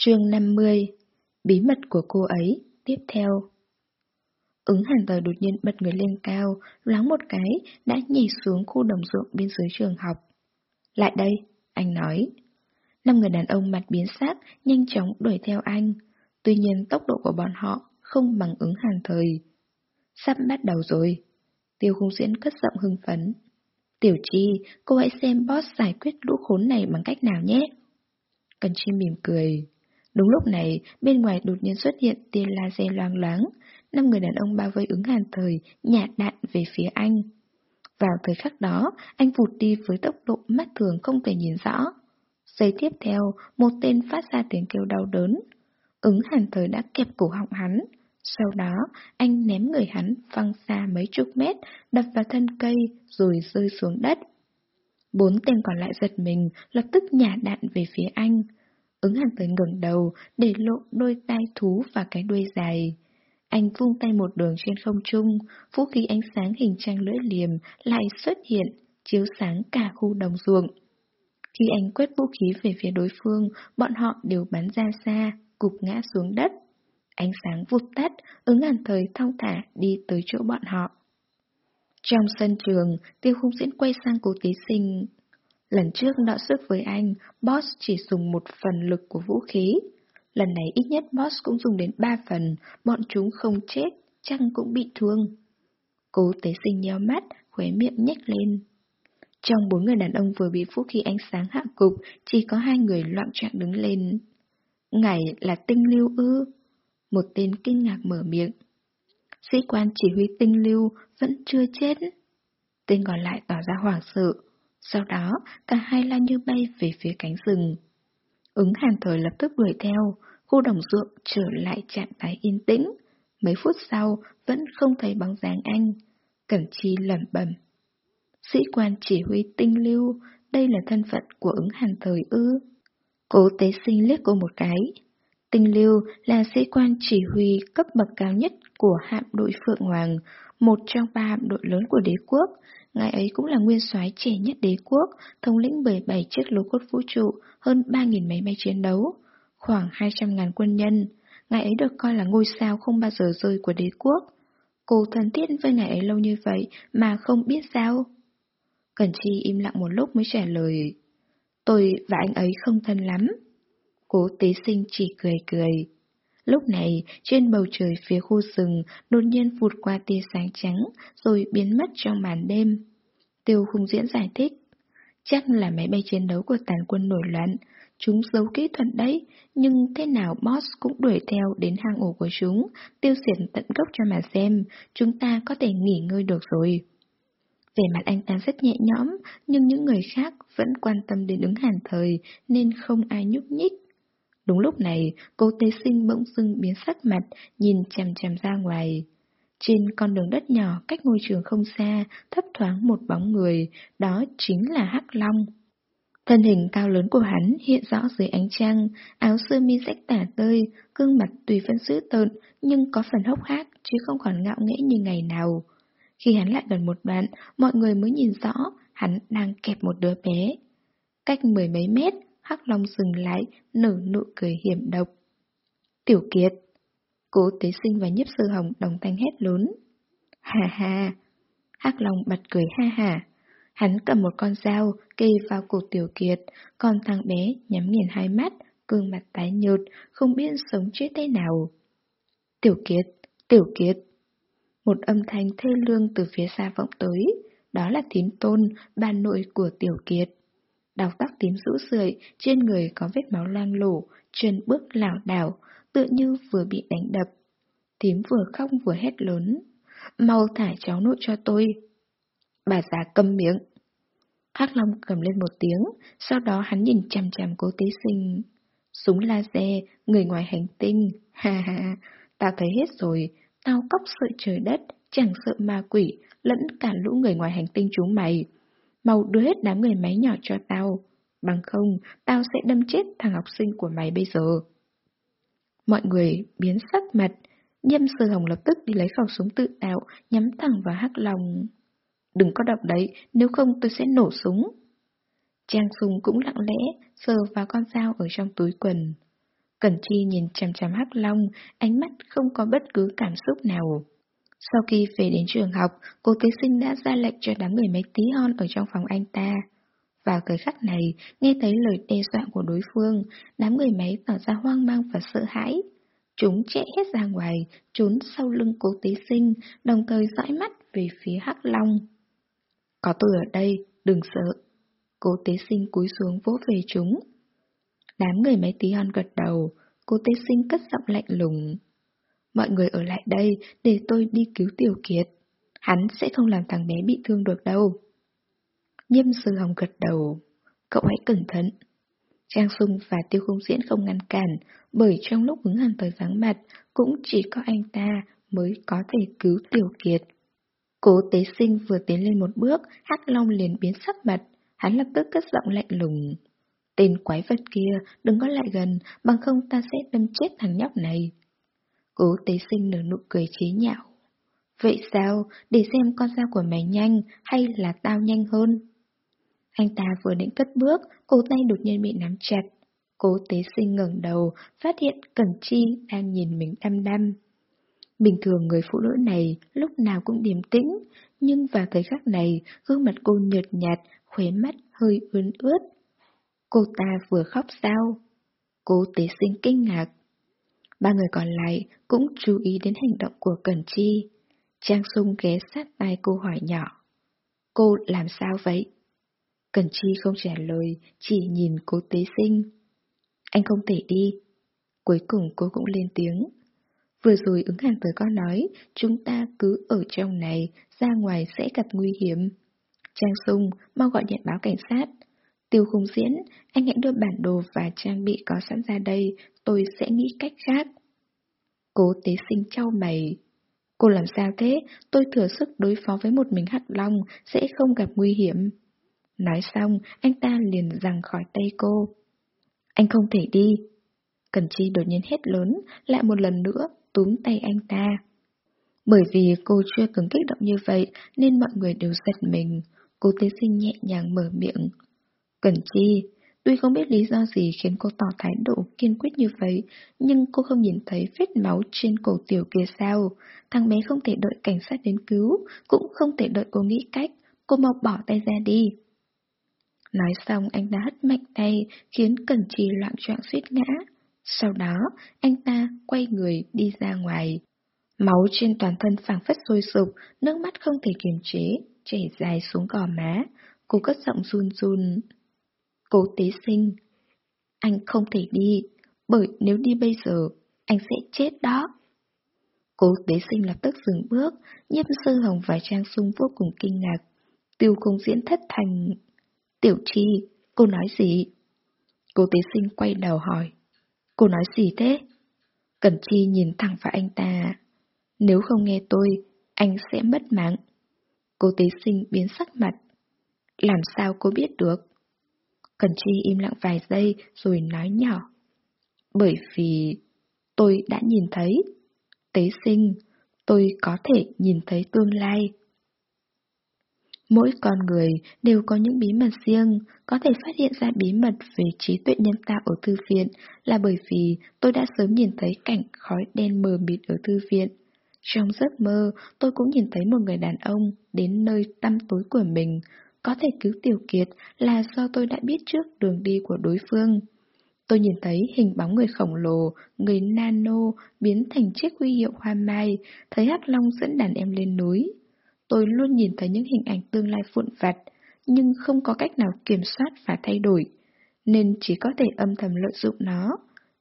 Chương 50 Bí mật của cô ấy, tiếp theo Ứng hàn tờ đột nhiên bật người lên cao, loáng một cái, đã nhảy xuống khu đồng ruộng bên dưới trường học. Lại đây, anh nói. Năm người đàn ông mặt biến sắc, nhanh chóng đuổi theo anh. Tuy nhiên tốc độ của bọn họ không bằng ứng hàn thời. Sắp bắt đầu rồi. Tiêu khung diễn cất giọng hưng phấn. Tiểu Chi, cô hãy xem boss giải quyết lũ khốn này bằng cách nào nhé. Cần Chi mỉm cười. Đúng lúc này, bên ngoài đột nhiên xuất hiện tia laser loang loáng. Năm người đàn ông bao vây ứng hàn thời, nhạt đạn về phía anh. Vào thời khắc đó, anh vụt đi với tốc độ mắt thường không thể nhìn rõ. Giây tiếp theo, một tên phát ra tiếng kêu đau đớn. Ứng hàn thời đã kẹp cổ họng hắn. Sau đó, anh ném người hắn văng xa mấy chục mét, đập vào thân cây rồi rơi xuống đất. Bốn tên còn lại giật mình, lập tức nhả đạn về phía anh. Ứng hàn tới ngẩng đầu, để lộ đôi tai thú và cái đuôi dài. Anh vung tay một đường trên không trung, vũ khí ánh sáng hình trang lưỡi liềm lại xuất hiện, chiếu sáng cả khu đồng ruộng. Khi anh quét vũ khí về phía đối phương, bọn họ đều bắn ra xa, cục ngã xuống đất. Ánh sáng vụt tắt, ứng hàn thời thong thả đi tới chỗ bọn họ. Trong sân trường, tiêu khung diễn quay sang cố tế sinh. Lần trước đọ sức với anh, Boss chỉ dùng một phần lực của vũ khí. Lần này ít nhất Boss cũng dùng đến ba phần, bọn chúng không chết, chăng cũng bị thương. Cố tế sinh nheo mắt, khóe miệng nhếch lên. Trong bốn người đàn ông vừa bị vũ khí ánh sáng hạ cục, chỉ có hai người loạn trạng đứng lên. Ngài là tinh lưu ư? Một tên kinh ngạc mở miệng. Sĩ quan chỉ huy tinh lưu vẫn chưa chết. Tên còn lại tỏ ra hoảng sợ. Sau đó, cả hai lao như bay về phía cánh rừng. Ứng hàn thời lập tức đuổi theo, khu đồng ruộng trở lại trạng thái yên tĩnh. Mấy phút sau, vẫn không thấy bóng dáng anh. Cẩn chi lẩm bẩm. Sĩ quan chỉ huy tinh lưu, đây là thân phận của ứng hàn thời ư. Cố tế sinh liếc cô một cái. Tinh lưu là sĩ quan chỉ huy cấp bậc cao nhất của hạm đội Phượng Hoàng, một trong ba hạm đội lớn của đế quốc. Ngài ấy cũng là nguyên soái trẻ nhất đế quốc, thống lĩnh 17 chiếc lô cốt vũ trụ, hơn 3.000 máy bay chiến đấu, khoảng 200.000 quân nhân. Ngài ấy được coi là ngôi sao không bao giờ rơi của đế quốc. Cô thân thiết với ngài ấy lâu như vậy mà không biết sao? Cẩn Chi im lặng một lúc mới trả lời. Tôi và anh ấy không thân lắm. Cố tế sinh chỉ cười cười. Lúc này, trên bầu trời phía khu rừng đột nhiên vụt qua tia sáng trắng, rồi biến mất trong màn đêm. Tiêu khung diễn giải thích. Chắc là máy bay chiến đấu của tàn quân nổi loạn. Chúng giấu kỹ thuật đấy, nhưng thế nào boss cũng đuổi theo đến hang ổ của chúng, tiêu diệt tận gốc cho mà xem, chúng ta có thể nghỉ ngơi được rồi. Về mặt anh ta rất nhẹ nhõm, nhưng những người khác vẫn quan tâm đến ứng hàn thời nên không ai nhúc nhích. Đúng lúc này, cô tế sinh bỗng dưng biến sắc mặt, nhìn chằm chằm ra ngoài. Trên con đường đất nhỏ cách ngôi trường không xa, thấp thoáng một bóng người, đó chính là Hắc Long. Thân hình cao lớn của hắn hiện rõ dưới ánh trăng, áo sơ mi rách tả tơi, gương mặt tùy phân dữ tợn, nhưng có phần hốc hác, chứ không còn ngạo nghễ như ngày nào. Khi hắn lại gần một đoạn, mọi người mới nhìn rõ hắn đang kẹp một đứa bé. Cách mười mấy mét, Hắc Long dừng lại, nở nụ cười hiểm độc. Tiểu Kiệt! Cố tế sinh và nhiếp sư hồng đồng thanh hét lớn. Hà hà! Hắc Long bật cười ha hà. Hắn cầm một con dao, kê vào cổ Tiểu Kiệt, còn thằng bé nhắm nghiền hai mắt, gương mặt tái nhợt, không biết sống chết thế nào. Tiểu Kiệt! Tiểu Kiệt! Một âm thanh thê lương từ phía xa vọng tới, đó là thím tôn, bà nội của Tiểu Kiệt. Đầu tóc tím rũ rượi, trên người có vết máu loang lổ, chân bước lảo đảo, tựa như vừa bị đánh đập. Tím vừa khóc vừa hét lớn. Mau thả cháu nội cho tôi. Bà già câm miệng. Hắc Long cầm lên một tiếng, sau đó hắn nhìn chằm chằm cố tí sinh. Súng laser, người ngoài hành tinh, ha ha, tao thấy hết rồi, tao cóc sợ trời đất, chẳng sợ ma quỷ, lẫn cả lũ người ngoài hành tinh chúng mày. Mau đưa hết đám người máy nhỏ cho tao, bằng không tao sẽ đâm chết thằng học sinh của mày bây giờ. Mọi người biến sắc mặt, nhâm sơ hồng lập tức đi lấy khẩu súng tự tạo, nhắm thẳng vào hắc lòng. Đừng có đọc đấy, nếu không tôi sẽ nổ súng. Trang Sung cũng lặng lẽ, sờ vào con dao ở trong túi quần. Cẩn Chi nhìn chằm chằm Hắc Long, ánh mắt không có bất cứ cảm xúc nào. Sau khi về đến trường học, cô kế sinh đã ra lệnh cho đám người máy tí hon ở trong phòng anh ta. Vào thời khắc này, nghe thấy lời đe dọa của đối phương, đám người máy tỏ ra hoang mang và sợ hãi. Chúng chạy hết ra ngoài, trốn sau lưng cố tế sinh, đồng thời dõi mắt về phía Hắc Long. Có tôi ở đây, đừng sợ. Cố tế sinh cúi xuống vỗ về chúng. Đám người máy tí hon gật đầu, cố tế sinh cất giọng lạnh lùng. Mọi người ở lại đây để tôi đi cứu Tiểu Kiệt. Hắn sẽ không làm thằng bé bị thương được đâu. Nhâm sư hồng gật đầu. Cậu hãy cẩn thận. Trang Sung và Tiêu Không Diễn không ngăn cản, bởi trong lúc hứng hẳn tới vắng mặt, cũng chỉ có anh ta mới có thể cứu Tiểu Kiệt. Cố tế sinh vừa tiến lên một bước, Hắc Long liền biến sắc mặt, hắn lập tức cất giọng lạnh lùng. Tên quái vật kia, đừng có lại gần, bằng không ta sẽ đâm chết thằng nhóc này. Cố tế sinh nở nụ cười chế nhạo. Vậy sao, để xem con dao của mày nhanh hay là tao nhanh hơn? Anh ta vừa định cất bước, cổ tay đột nhiên bị nắm chặt. Cố tế sinh ngẩng đầu, phát hiện Cẩn Chi đang nhìn mình đăm đăm. Bình thường người phụ nữ này lúc nào cũng điềm tĩnh, nhưng vào thời khắc này, gương mặt cô nhợt nhạt, khóe mắt hơi ướn ướt. Cô ta vừa khóc sao? Cố tế sinh kinh ngạc. Ba người còn lại cũng chú ý đến hành động của Cẩn Chi. Trang Sung ghé sát tai cô hỏi nhỏ. Cô làm sao vậy? Cẩn Chi không trả lời, chỉ nhìn cô tế sinh. Anh không thể đi. Cuối cùng cô cũng lên tiếng. Vừa rồi ứng hàng tới con nói, chúng ta cứ ở trong này, ra ngoài sẽ gặp nguy hiểm. Trang Sung, mau gọi điện báo cảnh sát. Tiêu khung diễn, anh hãy đưa bản đồ và trang bị có sẵn ra đây, tôi sẽ nghĩ cách khác. Cố tế sinh trao mày. Cô làm sao thế? Tôi thừa sức đối phó với một mình hắc long, sẽ không gặp nguy hiểm. Nói xong, anh ta liền giằng khỏi tay cô. Anh không thể đi. Cần Chi đột nhiên hét lớn, lại một lần nữa túm tay anh ta. Bởi vì cô chưa từng kích động như vậy nên mọi người đều giật mình. Cô tế sinh nhẹ nhàng mở miệng. Cần Chi, tuy không biết lý do gì khiến cô tỏ thái độ kiên quyết như vậy, nhưng cô không nhìn thấy vết máu trên cổ tiểu kia sao. Thằng bé không thể đợi cảnh sát đến cứu, cũng không thể đợi cô nghĩ cách. Cô mau bỏ tay ra đi. Nói xong anh ta hất mạnh tay, khiến Cẩn Chi loạn trọng suýt ngã. Sau đó, anh ta quay người đi ra ngoài. Máu trên toàn thân phảng phất sôi sục, nước mắt không thể kiềm chế, chảy dài xuống gò má. Cô cất giọng run run. Cố tế sinh. Anh không thể đi, bởi nếu đi bây giờ, anh sẽ chết đó. Cố tế sinh lập tức dừng bước, nhiếp sư hồng và trang sung vô cùng kinh ngạc. Tiêu không diễn thất thành Tiểu Chi, cô nói gì? Cô tế sinh quay đầu hỏi. Cô nói gì thế? Cẩn Chi nhìn thẳng vào anh ta. Nếu không nghe tôi, anh sẽ mất mạng. Cô tế sinh biến sắc mặt. Làm sao cô biết được? Cẩn Chi im lặng vài giây rồi nói nhỏ. Bởi vì tôi đã nhìn thấy. Tế sinh, tôi có thể nhìn thấy tương lai. Mỗi con người đều có những bí mật riêng, có thể phát hiện ra bí mật về trí tuệ nhân tạo ở thư viện là bởi vì tôi đã sớm nhìn thấy cảnh khói đen mờ mịt ở thư viện. Trong giấc mơ, tôi cũng nhìn thấy một người đàn ông đến nơi tăm tối của mình. Có thể cứu Tiểu Kiệt là do tôi đã biết trước đường đi của đối phương. Tôi nhìn thấy hình bóng người khổng lồ, người nano biến thành chiếc huy hiệu hoa mai, thấy Hắc Long dẫn đàn em lên núi. Tôi luôn nhìn thấy những hình ảnh tương lai vụn vặt, nhưng không có cách nào kiểm soát và thay đổi, nên chỉ có thể âm thầm lợi dụng nó.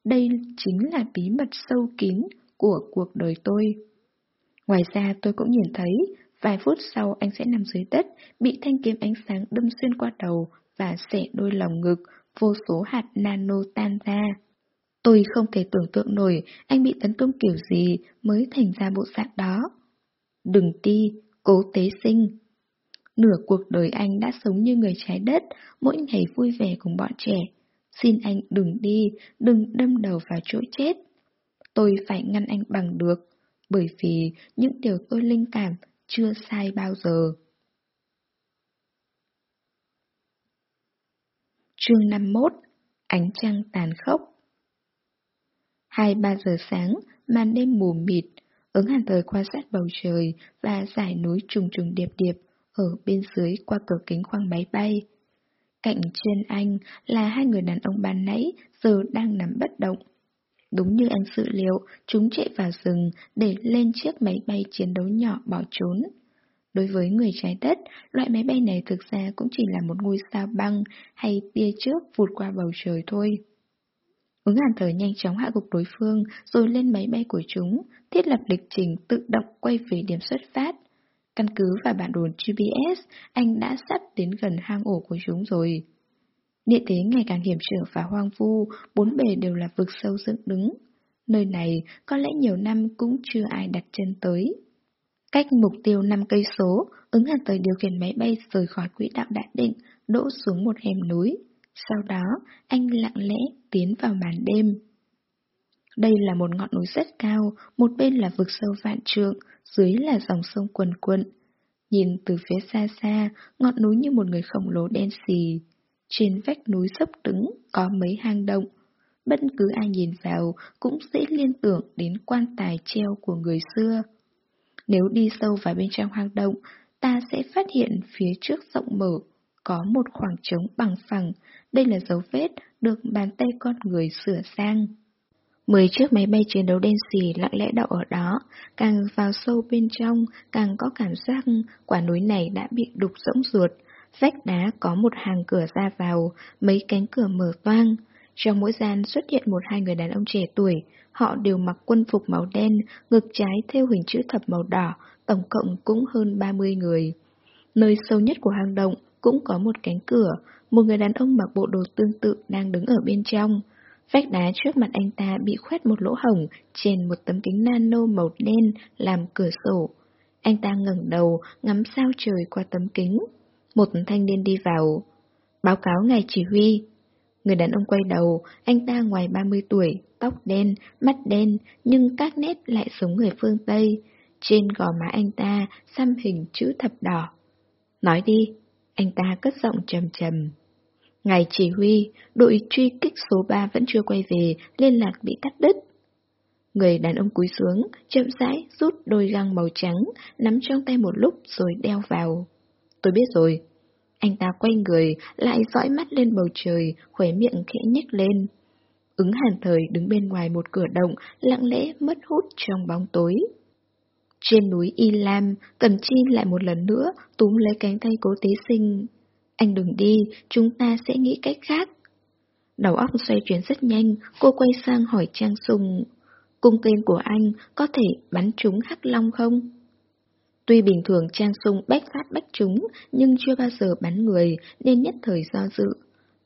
Đây chính là bí mật sâu kín của cuộc đời tôi. Ngoài ra tôi cũng nhìn thấy, vài phút sau anh sẽ nằm dưới đất, bị thanh kiếm ánh sáng đâm xuyên qua đầu và xẻ đôi lòng ngực, vô số hạt nano tan ra. Tôi không thể tưởng tượng nổi anh bị tấn công kiểu gì mới thành ra bộ dạng đó. Đừng đi, Cố tế sinh Nửa cuộc đời anh đã sống như người trái đất, mỗi ngày vui vẻ cùng bọn trẻ. Xin anh đừng đi, đừng đâm đầu vào chỗ chết. Tôi phải ngăn anh bằng được, bởi vì những điều tôi linh cảm chưa sai bao giờ. Chương 51 Ánh trăng tàn khốc Hai ba giờ sáng, màn đêm mù mịt, ứng hàn thời quan sát bầu trời và dải núi trùng trùng điệp điệp ở bên dưới qua cửa kính khoang máy bay. Cạnh trên anh là hai người đàn ông ban nãy giờ đang nằm bất động. Đúng như anh dự liệu, chúng chạy vào rừng để lên chiếc máy bay chiến đấu nhỏ bỏ trốn. Đối với người trái đất, loại máy bay này thực ra cũng chỉ là một ngôi sao băng hay tia trước vụt qua bầu trời thôi. Ứng hàn thở nhanh chóng hạ gục đối phương rồi lên máy bay của chúng, thiết lập lịch trình tự động quay về điểm xuất phát. Căn cứ và bản đồ GPS, anh đã sắp đến gần hang ổ của chúng rồi. Địa thế ngày càng hiểm trở và hoang vu, bốn bề đều là vực sâu dựng đứng. Nơi này có lẽ nhiều năm cũng chưa ai đặt chân tới. Cách mục tiêu 5 cây số, ứng hàn tới điều khiển máy bay rời khỏi quỹ đạo đã định, đỗ xuống một hẻm núi. Sau đó, anh lặng lẽ tiến vào màn đêm. Đây là một ngọn núi rất cao, một bên là vực sâu vạn trượng, dưới là dòng sông quần quận. Nhìn từ phía xa xa, ngọn núi như một người khổng lồ đen xì. Trên vách núi sấp đứng có mấy hang động. Bất cứ ai nhìn vào cũng dễ liên tưởng đến quan tài treo của người xưa. Nếu đi sâu vào bên trong hang động, ta sẽ phát hiện phía trước rộng mở, có một khoảng trống bằng phẳng, đây là dấu vết được bàn tay con người sửa sang. Mười chiếc máy bay chiến đấu đen xì lặng lẽ đậu ở đó, càng vào sâu bên trong, càng có cảm giác quả núi này đã bị đục rỗng ruột. Vách đá có một hàng cửa ra vào, mấy cánh cửa mở toang. Trong mỗi gian xuất hiện một hai người đàn ông trẻ tuổi, họ đều mặc quân phục màu đen, ngực trái theo hình chữ thập màu đỏ, tổng cộng cũng hơn 30 người. Nơi sâu nhất của hang động cũng có một cánh cửa, một người đàn ông mặc bộ đồ tương tự đang đứng ở bên trong. Vách đá trước mặt anh ta bị khoét một lỗ hổng trên một tấm kính nano màu đen làm cửa sổ. Anh ta ngẩng đầu, ngắm sao trời qua tấm kính. Một thanh niên đi vào. Báo cáo ngài chỉ huy. Người đàn ông quay đầu, anh ta ngoài 30 tuổi, tóc đen, mắt đen, nhưng các nét lại giống người phương Tây. Trên gò má anh ta xăm hình chữ thập đỏ. Nói đi, anh ta cất giọng trầm trầm. Ngài chỉ huy, đội truy kích số 3 vẫn chưa quay về, liên lạc bị cắt đứt. Người đàn ông cúi xuống, chậm rãi rút đôi găng màu trắng, nắm trong tay một lúc rồi đeo vào. Tôi biết rồi. Anh ta quay người, lại dõi mắt lên bầu trời, khóe miệng khẽ nhếch lên. Ứng hàn thời đứng bên ngoài một cửa động, lặng lẽ mất hút trong bóng tối. Trên núi Y Lam, Cẩm Chi lại một lần nữa túm lấy cánh tay cố tế sinh. Anh đừng đi, chúng ta sẽ nghĩ cách khác. Đầu óc xoay chuyển rất nhanh, cô quay sang hỏi Trang Sùng. Cung tên của anh có thể bắn trúng hắc long không? Tuy bình thường Trang Sung bách phát bách trúng, nhưng chưa bao giờ bắn người, nên nhất thời do dự.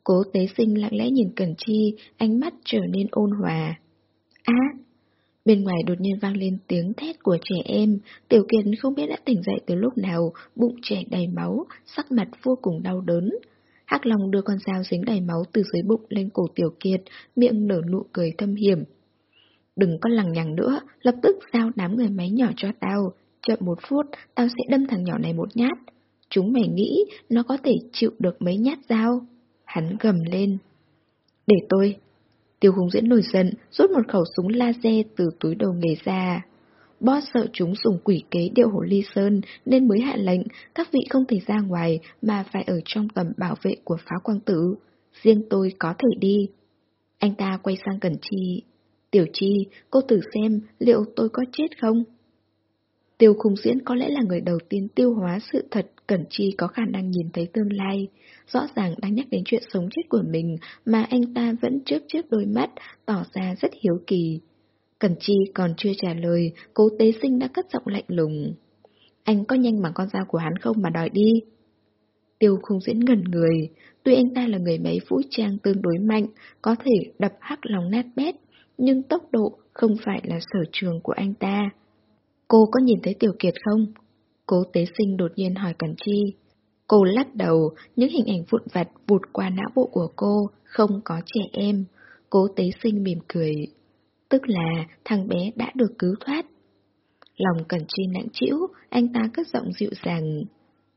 Cố tế sinh lặng lẽ nhìn Cẩn Chi, ánh mắt trở nên ôn hòa. Á, Bên ngoài đột nhiên vang lên tiếng thét của trẻ em, Tiểu Kiệt không biết đã tỉnh dậy từ lúc nào, bụng chảy đầy máu, sắc mặt vô cùng đau đớn. Hắc Long đưa con dao dính đầy máu từ dưới bụng lên cổ Tiểu Kiệt, miệng nở nụ cười thâm hiểm. Đừng có lằng nhằng nữa, lập tức giao đám người máy nhỏ cho tao, chậm một phút, tao sẽ đâm thằng nhỏ này một nhát. Chúng mày nghĩ nó có thể chịu được mấy nhát dao? Hắn gầm lên. Để tôi, Tiêu Hùng Diễn nổi giận, rút một khẩu súng laser từ túi đồ nghề ra. Boss sợ chúng dùng quỷ kế điệu hồ ly sơn nên mới hạ lệnh các vị không thể ra ngoài mà phải ở trong tầm bảo vệ của pháo quang tử. Riêng tôi có thể đi. Anh ta quay sang Cẩn Chi. Tiểu Chi, cô thử xem liệu tôi có chết không? Tiêu khung diễn có lẽ là người đầu tiên tiêu hóa sự thật Cẩn Chi có khả năng nhìn thấy tương lai. Rõ ràng đang nhắc đến chuyện sống chết của mình mà anh ta vẫn trước trước đôi mắt, tỏ ra rất hiếu kỳ. Cẩn Chi còn chưa trả lời, cố tế sinh đã cất giọng lạnh lùng. Anh có nhanh bằng con dao của hắn không mà đòi đi? Tiêu khung diễn ngẩn người, tuy anh ta là người máy vũ trang tương đối mạnh, có thể đập hắc lòng nát bét, nhưng tốc độ không phải là sở trường của anh ta. Cô có nhìn thấy Tiểu Kiệt không? Cố tế sinh đột nhiên hỏi Cẩn Chi. Cô lắc đầu, những hình ảnh vụn vặt vụt qua não bộ của cô, không có trẻ em. Cố tế sinh mỉm cười. Tức là thằng bé đã được cứu thoát. Lòng Cẩn Chi nặng chịu, anh ta cất giọng dịu dàng.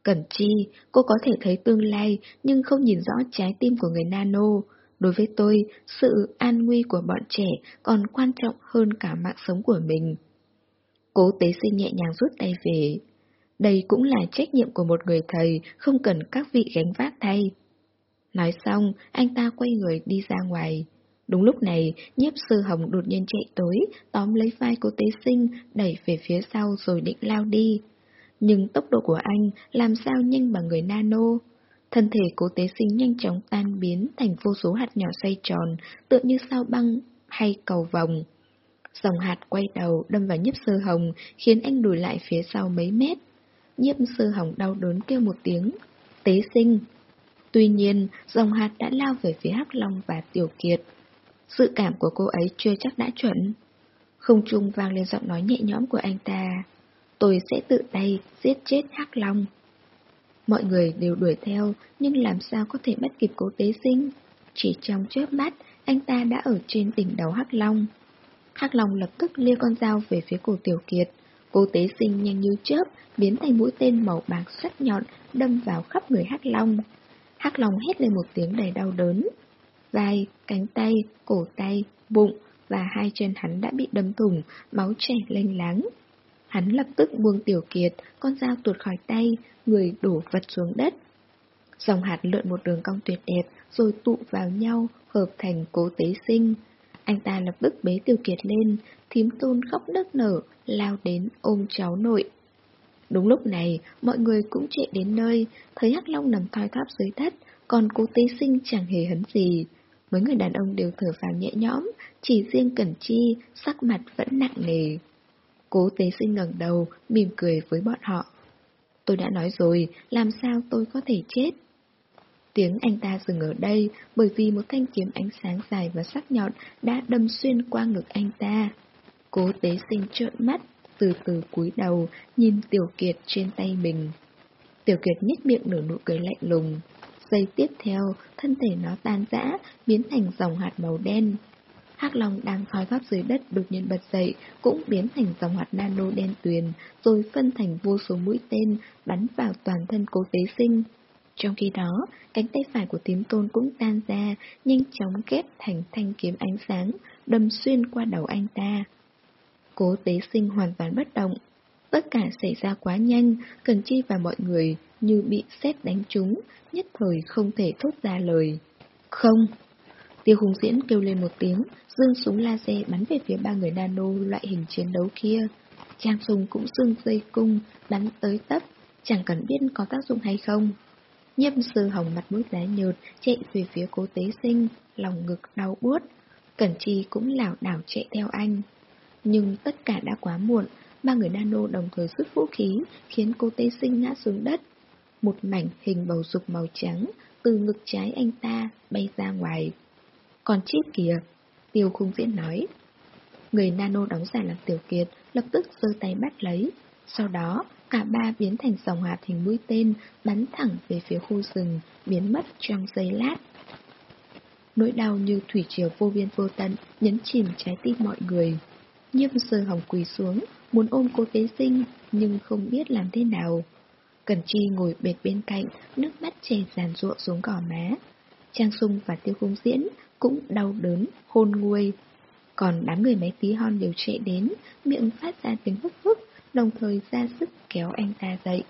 Cẩn Chi, cô có thể thấy tương lai nhưng không nhìn rõ trái tim của người nano. Đối với tôi, sự an nguy của bọn trẻ còn quan trọng hơn cả mạng sống của mình. Cố tế sinh nhẹ nhàng rút tay về. Đây cũng là trách nhiệm của một người thầy, không cần các vị gánh vác thay. Nói xong, anh ta quay người đi ra ngoài. Đúng lúc này, nhiếp sư hồng đột nhiên chạy tới, tóm lấy vai cô tế sinh, đẩy về phía sau rồi định lao đi. Nhưng tốc độ của anh làm sao nhanh bằng người nano. Thân thể cố tế sinh nhanh chóng tan biến thành vô số hạt nhỏ xoay tròn, tựa như sao băng hay cầu vòng. Dòng hạt quay đầu đâm vào nhiếp sơ hồng, khiến anh đùi lại phía sau mấy mét. Nhiếp sơ hồng đau đớn kêu một tiếng. Tế sinh. Tuy nhiên, dòng hạt đã lao về phía Hắc Long và Tiểu Kiệt. Sự cảm của cô ấy chưa chắc đã chuẩn. Không trung vang lên giọng nói nhẹ nhõm của anh ta. Tôi sẽ tự tay giết chết Hắc Long. Mọi người đều đuổi theo, nhưng làm sao có thể bắt kịp cố tế sinh? Chỉ trong chớp mắt, anh ta đã ở trên đỉnh đầu Hắc Long. Hắc Long lập tức lia con dao về phía cổ Tiểu Kiệt. Cố tế sinh nhanh như chớp, biến thành mũi tên màu bạc sắc nhọn, đâm vào khắp người Hắc Long. Hắc Long hét lên một tiếng đầy đau đớn. Vai, cánh tay, cổ tay, bụng và hai chân hắn đã bị đâm thủng, máu chảy lênh láng. Hắn lập tức buông Tiểu Kiệt, con dao tuột khỏi tay, người đổ vật xuống đất. Dòng hạt lượn một đường cong tuyệt đẹp, rồi tụ vào nhau, hợp thành cố tế sinh. Anh ta lập tức bế Tiểu Kiệt lên, thím tôn khóc nức nở, lao đến ôm cháu nội. Đúng lúc này, mọi người cũng chạy đến nơi, thấy Hắc Long nằm thoi thóp dưới đất, còn cố tế sinh chẳng hề hấn gì. Mấy người đàn ông đều thở phào nhẹ nhõm, chỉ riêng Cẩn Chi, sắc mặt vẫn nặng nề. Cố tế sinh ngẩng đầu, mỉm cười với bọn họ. Tôi đã nói rồi, làm sao tôi có thể chết? Tiếng anh ta dừng ở đây bởi vì một thanh kiếm ánh sáng dài và sắc nhọn đã đâm xuyên qua ngực anh ta. Cố tế sinh trợn mắt, từ từ cúi đầu, nhìn Tiểu Kiệt trên tay mình. Tiểu Kiệt nhếch miệng nở nụ cười lạnh lùng. Giây tiếp theo, thân thể nó tan rã, biến thành dòng hạt màu đen. Hắc Long đang thoi thóp dưới đất đột nhiên bật dậy, cũng biến thành dòng hạt nano đen tuyền, rồi phân thành vô số mũi tên, bắn vào toàn thân cố tế sinh. Trong khi đó, cánh tay phải của tím tôn cũng tan ra, nhanh chóng kép thành thanh kiếm ánh sáng, đâm xuyên qua đầu anh ta. Cố tế sinh hoàn toàn bất động. Tất cả xảy ra quá nhanh, Cần Chi và mọi người như bị sét đánh trúng, nhất thời không thể thốt ra lời. Không! Tiêu hùng diễn kêu lên một tiếng, dương súng laser bắn về phía ba người nano loại hình chiến đấu kia. Trang Sùng cũng dương dây cung, bắn tới tấp, chẳng cần biết có tác dụng hay không. Nhâm sư hồng mặt mũi giá nhợt, chạy về phía cố tế sinh, lòng ngực đau buốt. Cẩn Chi cũng lảo đảo chạy theo anh. Nhưng tất cả đã quá muộn, ba người nano đồng thời rút vũ khí, khiến cô tế sinh ngã xuống đất. Một mảnh hình bầu dục màu trắng từ ngực trái anh ta bay ra ngoài. Còn chip kìa, tiêu khung diễn nói. Người nano đóng giả làm tiểu kiệt, lập tức giơ tay bắt lấy. Sau đó, cả ba biến thành dòng hạt hình mũi tên, bắn thẳng về phía khu rừng, biến mất trong giây lát. Nỗi đau như thủy triều vô biên vô tận, nhấn chìm trái tim mọi người. Nhiêm sơ hồng quỳ xuống, muốn ôm cô tế sinh, nhưng không biết làm thế nào. Cần Chi ngồi bệt bên cạnh, nước mắt chảy giàn ruộng xuống gò má. Trang Sung và Tiêu Khung Diễn cũng đau đớn, hôn nguôi. Còn đám người máy tí hon đều chạy đến, miệng phát ra tiếng hức hức, đồng thời ra sức kéo anh ta dậy.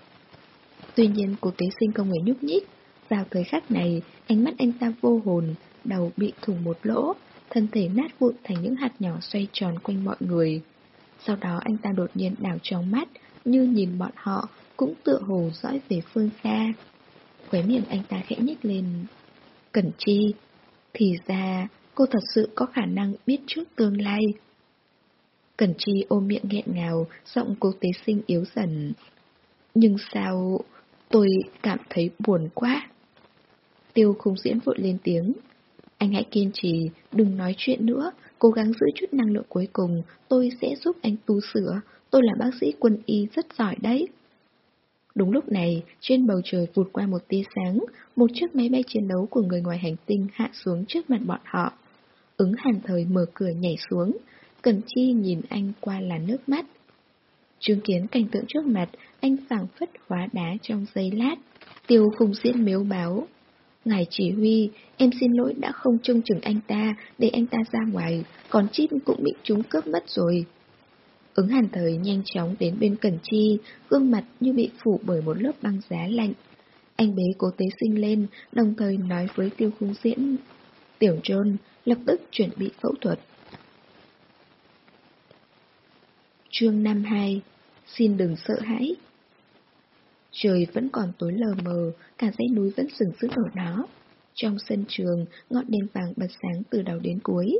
Tuy nhiên cô tế sinh không hề nhúc nhích. Vào thời khắc này, ánh mắt anh ta vô hồn, đầu bị thủng một lỗ, thân thể nát vụn thành những hạt nhỏ xoay tròn quanh mọi người. Sau đó anh ta đột nhiên đảo trong mắt, như nhìn bọn họ, cũng tựa hồ dõi về phương xa. Khóe miệng anh ta khẽ nhếch lên. Cẩn chi, thì ra cô thật sự có khả năng biết trước tương lai. Cẩn chi ôm miệng nghẹn ngào, giọng cô tế sinh yếu dần. Nhưng sao... tôi cảm thấy buồn quá. Tiêu khung diễn vội lên tiếng. Anh hãy kiên trì, đừng nói chuyện nữa, cố gắng giữ chút năng lượng cuối cùng, tôi sẽ giúp anh tu sửa, tôi là bác sĩ quân y rất giỏi đấy. Đúng lúc này, trên bầu trời vụt qua một tia sáng, một chiếc máy bay chiến đấu của người ngoài hành tinh hạ xuống trước mặt bọn họ. Ứng hàn thời mở cửa nhảy xuống, Cần Chi nhìn anh qua là nước mắt. Chứng kiến cảnh tượng trước mặt, anh phảng phất hóa đá trong giây lát. Tiêu khung diễn miếu báo. Ngài chỉ huy, em xin lỗi đã không trông chừng anh ta, để anh ta ra ngoài, còn chip cũng bị chúng cướp mất rồi. Ứng hàn thời nhanh chóng đến bên Cẩn Chi, gương mặt như bị phủ bởi một lớp băng giá lạnh. Anh bế cố tế sinh lên, đồng thời nói với tiêu khung diễn. Tiểu John lập tức chuẩn bị phẫu thuật. Chương 52 Xin đừng sợ hãi Trời vẫn còn tối lờ mờ, cả dãy núi vẫn sừng sững ở đó. Trong sân trường, ngọn đèn vàng bật sáng từ đầu đến cuối.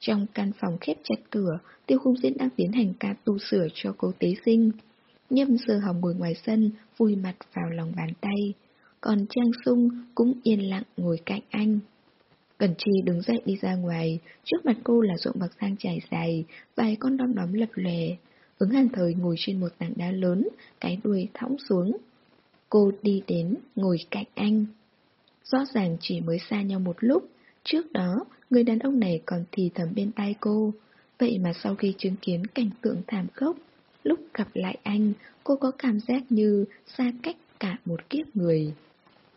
Trong căn phòng khép chặt cửa, tiêu khung diễn đang tiến hành ca tu sửa cho cô tế sinh. Nhâm sơ hồng ngồi ngoài sân, vui mặt vào lòng bàn tay. Còn Trang Sung cũng yên lặng ngồi cạnh anh. Cẩn Chi đứng dậy đi ra ngoài, trước mặt cô là ruộng bậc thang trải dài, vài con đom đóm lập lòe. Ứng hàn thời ngồi trên một tảng đá lớn, cái đuôi thõng xuống. Cô đi đến, ngồi cạnh anh. Rõ ràng chỉ mới xa nhau một lúc, trước đó, người đàn ông này còn thì thầm bên tai cô. Vậy mà sau khi chứng kiến cảnh tượng thảm khốc, lúc gặp lại anh, cô có cảm giác như xa cách cả một kiếp người.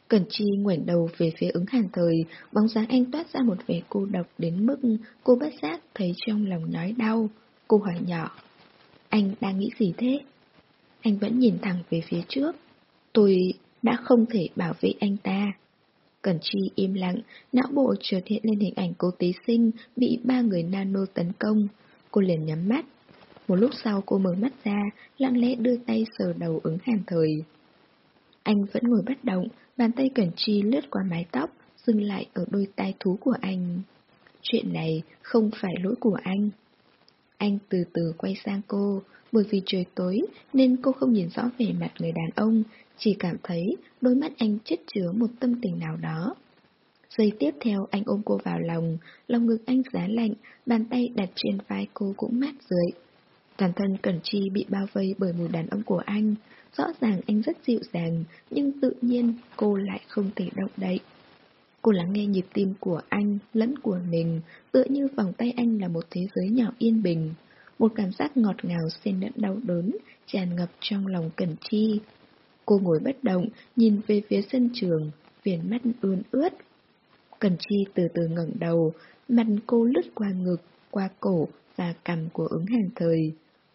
Cẩn Chi ngoảnh đầu về phía ứng hàn thời, bóng dáng anh toát ra một vẻ cô độc đến mức cô bất giác thấy trong lòng nhói đau. Cô hỏi nhỏ, anh đang nghĩ gì thế? Anh vẫn nhìn thẳng về phía trước. Tôi đã không thể bảo vệ anh ta. Cẩn Chi im lặng, não bộ chợt hiện lên hình ảnh cô tí sinh bị ba người nano tấn công. Cô liền nhắm mắt. Một lúc sau cô mở mắt ra, lặng lẽ đưa tay sờ đầu ứng hàn thời. Anh vẫn ngồi bất động, bàn tay Cẩn Chi lướt qua mái tóc, dừng lại ở đôi tai thú của anh. Chuyện này không phải lỗi của anh. Anh từ từ quay sang cô, bởi vì trời tối nên cô không nhìn rõ vẻ mặt người đàn ông, chỉ cảm thấy đôi mắt anh chất chứa một tâm tình nào đó. Giây tiếp theo anh ôm cô vào lòng, lòng ngực anh giá lạnh, bàn tay đặt trên vai cô cũng mát rượi. Toàn thân Cẩn Chi bị bao vây bởi mùi đàn ông của anh. Rõ ràng anh rất dịu dàng, nhưng tự nhiên cô lại không thể động đậy. Cô lắng nghe nhịp tim của anh, lẫn của mình, tựa như vòng tay anh là một thế giới nhỏ yên bình. Một cảm giác ngọt ngào xen lẫn đau đớn, tràn ngập trong lòng Cẩn Chi. Cô ngồi bất động, nhìn về phía sân trường, viền mắt ươn ướt. Cẩn Chi từ từ ngẩng đầu, mặt cô lướt qua ngực, qua cổ và cằm của ứng hàng thời.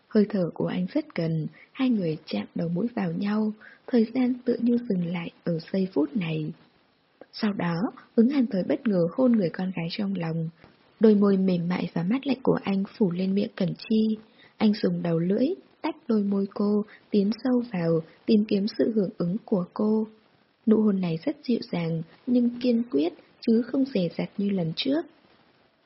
Hơi thở của anh rất gần, hai người chạm đầu mũi vào nhau, thời gian tự như dừng lại ở giây phút này. Sau đó, ứng hàn thời bất ngờ hôn người con gái trong lòng. Đôi môi mềm mại và mát lạnh của anh phủ lên miệng Cẩn Chi. Anh dùng đầu lưỡi, tách đôi môi cô, tiến sâu vào, tìm kiếm sự hưởng ứng của cô. Nụ hôn này rất dịu dàng, nhưng kiên quyết, chứ không rẻ rặt như lần trước.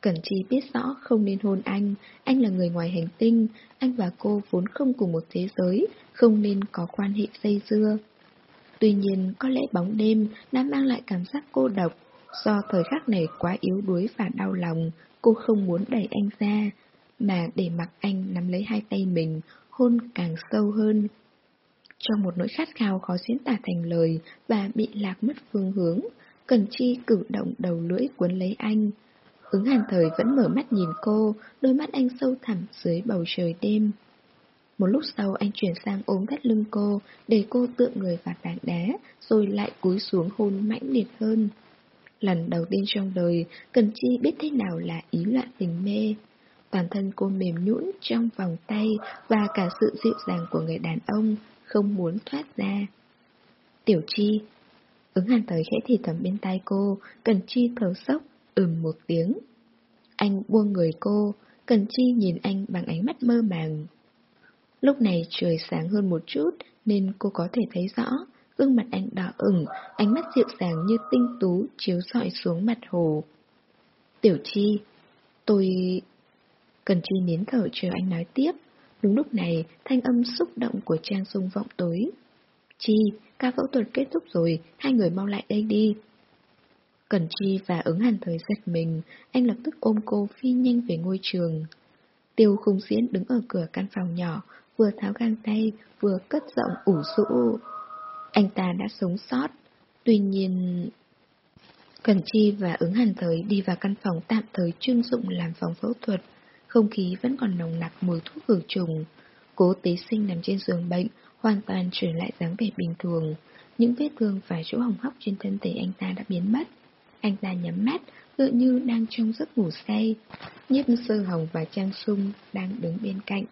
Cẩn Chi biết rõ không nên hôn anh, anh là người ngoài hành tinh, anh và cô vốn không cùng một thế giới, không nên có quan hệ dây dưa. Tuy nhiên, có lẽ bóng đêm đã mang lại cảm giác cô độc, do thời khắc này quá yếu đuối và đau lòng, cô không muốn đẩy anh ra, mà để mặc anh nắm lấy hai tay mình, hôn càng sâu hơn. Trong một nỗi khát khao khó diễn tả thành lời và bị lạc mất phương hướng, Cần Chi cử động đầu lưỡi cuốn lấy anh. Ứng hàn thời vẫn mở mắt nhìn cô, đôi mắt anh sâu thẳm dưới bầu trời đêm. Một lúc sau anh chuyển sang ôm thắt lưng cô, để cô tựa người vào tảng đá, rồi lại cúi xuống hôn mãnh liệt hơn. Lần đầu tiên trong đời, Cần Chi biết thế nào là ý loạn tình mê. Toàn thân cô mềm nhũn trong vòng tay và cả sự dịu dàng của người đàn ông, không muốn thoát ra. Tiểu Chi Ứng hàn tới khẽ thì thầm bên tai cô, Cần Chi thở sốc, ừm một tiếng. Anh buông người cô, Cần Chi nhìn anh bằng ánh mắt mơ màng. Lúc này trời sáng hơn một chút nên cô có thể thấy rõ, gương mặt anh đỏ ửng, ánh mắt dịu dàng như tinh tú chiếu rọi xuống mặt hồ. Tiểu Chi, tôi... Cần Chi nín thở chờ anh nói tiếp. Đúng lúc này, thanh âm xúc động của Trang Sung vọng tối. Chi, ca phẫu thuật kết thúc rồi, hai người mau lại đây đi. Cần Chi và ứng hàn thời giật mình, anh lập tức ôm cô phi nhanh về ngôi trường. Tiêu khung diễn đứng ở cửa căn phòng nhỏ, vừa tháo găng tay, vừa cất giọng ủ rũ. Anh ta đã sống sót, tuy nhiên... cần Chi và ứng hàn thời đi vào căn phòng tạm thời chuyên dụng làm phòng phẫu thuật. Không khí vẫn còn nồng nặc mùi thuốc khử trùng. Cố tế sinh nằm trên giường bệnh, hoàn toàn trở lại dáng vẻ bình thường. những vết thương và chỗ hồng hóc trên thân thể anh ta đã biến mất. Anh ta nhắm mắt, tựa như đang trong giấc ngủ say. Nhiếp sơ hồng và Trang Sung đang đứng bên cạnh.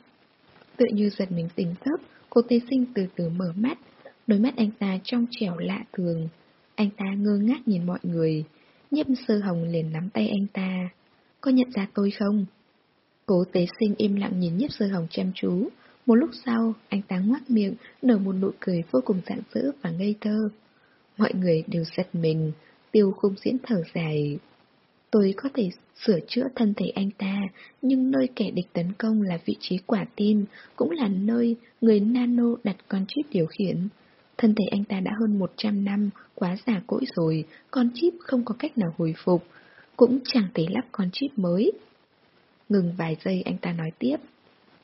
Tựa như giật mình tỉnh giấc, cô tế sinh từ từ mở mắt, đôi mắt anh ta trong trẻo lạ thường. Anh ta ngơ ngác nhìn mọi người. Nhiếp sơ hồng liền nắm tay anh ta. Có nhận ra tôi không? Cố tế sinh im lặng nhìn nhiếp sơ hồng chăm chú. Một lúc sau, anh ta ngoác miệng, nở một nụ cười vô cùng rạng rỡ và ngây thơ. Mọi người đều giật mình, tiêu khung diễn thở dài. Tôi có thể sửa chữa thân thể anh ta, nhưng nơi kẻ địch tấn công là vị trí quả tim, cũng là nơi người nano đặt con chip điều khiển. Thân thể anh ta đã hơn 100 năm, quá già cỗi rồi, con chip không có cách nào hồi phục, cũng chẳng thể lắp con chip mới. Ngừng vài giây anh ta nói tiếp.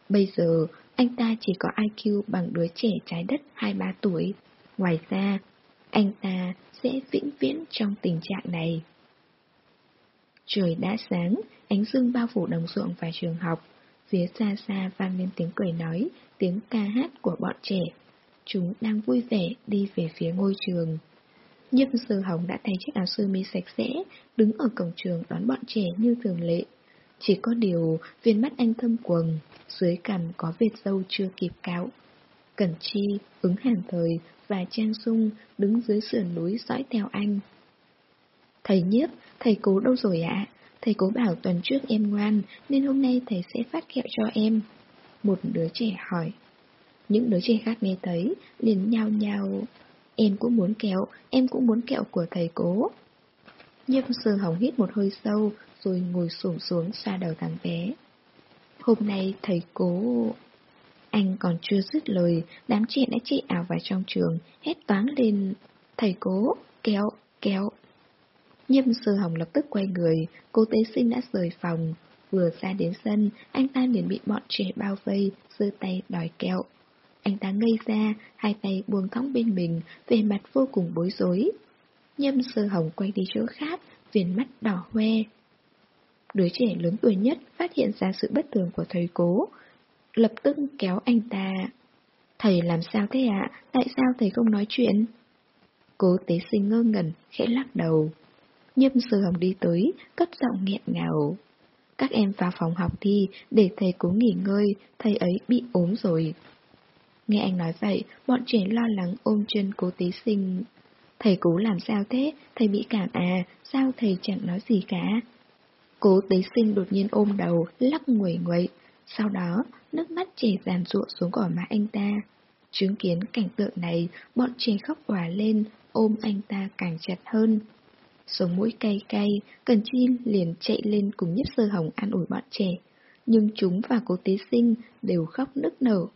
Bây giờ, anh ta chỉ có IQ bằng đứa trẻ trái đất 2-3 tuổi. Ngoài ra, anh ta sẽ vĩnh viễn trong tình trạng này. Trời đã sáng, ánh dương bao phủ đồng ruộng và trường học. Phía xa xa vang lên tiếng cười nói, tiếng ca hát của bọn trẻ. Chúng đang vui vẻ đi về phía ngôi trường. Nhâm Sư Hồng đã thay chiếc áo sơ mi sạch sẽ, đứng ở cổng trường đón bọn trẻ như thường lệ. Chỉ có điều, viên mắt anh thâm quầng, dưới cằm có vệt dâu chưa kịp cáo. Cẩn Chi, ứng hàn thời và Trang Sung đứng dưới sườn núi dõi theo anh. Thầy nhiếp, thầy cố đâu rồi ạ? Thầy cố bảo tuần trước em ngoan, nên hôm nay thầy sẽ phát kẹo cho em. Một đứa trẻ hỏi. Những đứa trẻ khác nghe thấy, liền nhao nhao. Em cũng muốn kẹo, em cũng muốn kẹo của thầy cố. Nhiếp sương hồng hít một hơi sâu, rồi ngồi sủng xuống xa đầu thằng bé. Hôm nay thầy cố... Anh còn chưa dứt lời, đám trẻ đã chạy ảo vào trong trường, hét toáng lên. Thầy cố, kéo, kéo. Nhâm sơ hồng lập tức quay người, cô tế sinh đã rời phòng. Vừa ra đến sân, anh ta liền bị bọn trẻ bao vây, giơ tay đòi kẹo. Anh ta ngây ra, hai tay buông thõng bên mình, về mặt vô cùng bối rối. Nhâm sơ hồng quay đi chỗ khác, viền mắt đỏ hoe. Đứa trẻ lớn tuổi nhất phát hiện ra sự bất thường của thầy cố, lập tức kéo anh ta. Thầy làm sao thế ạ? Tại sao thầy không nói chuyện? Cố tế sinh ngơ ngẩn, khẽ lắc đầu. Nhâm sư hồng đi tới, cất giọng nghẹn ngào. Các em vào phòng học đi, để thầy cố nghỉ ngơi, thầy ấy bị ốm rồi. Nghe anh nói vậy, bọn trẻ lo lắng ôm chân cố tế sinh. Thầy cố làm sao thế? Thầy bị cảm à? Sao thầy chẳng nói gì cả? Cố tế sinh đột nhiên ôm đầu, lắc nguẩy nguẩy. Sau đó, nước mắt chảy ràn rụa xuống gò má anh ta. Chứng kiến cảnh tượng này, bọn trẻ khóc quả lên, ôm anh ta càng chặt hơn. Sống mũi cay cay, Cần chim liền chạy lên cùng nhiếp sơ hồng an ủi bọn trẻ. Nhưng chúng và cô tế sinh đều khóc nức nở.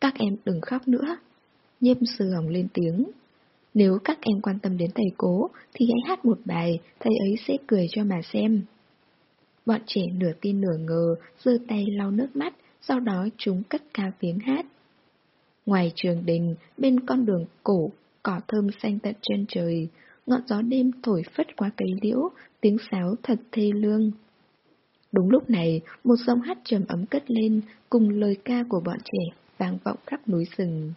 Các em đừng khóc nữa. Nhiếp sơ hồng lên tiếng. Nếu các em quan tâm đến thầy cố, thì hãy hát một bài, thầy ấy sẽ cười cho mà xem. Bọn trẻ nửa tin nửa ngờ, giơ tay lau nước mắt, sau đó chúng cất cao tiếng hát. Ngoài trường đình, bên con đường cổ, cỏ thơm xanh tận trên trời, ngọn gió đêm thổi phất qua cây liễu, tiếng sáo thật thê lương. Đúng lúc này, một giọng hát trầm ấm cất lên, cùng lời ca của bọn trẻ, vang vọng khắp núi rừng.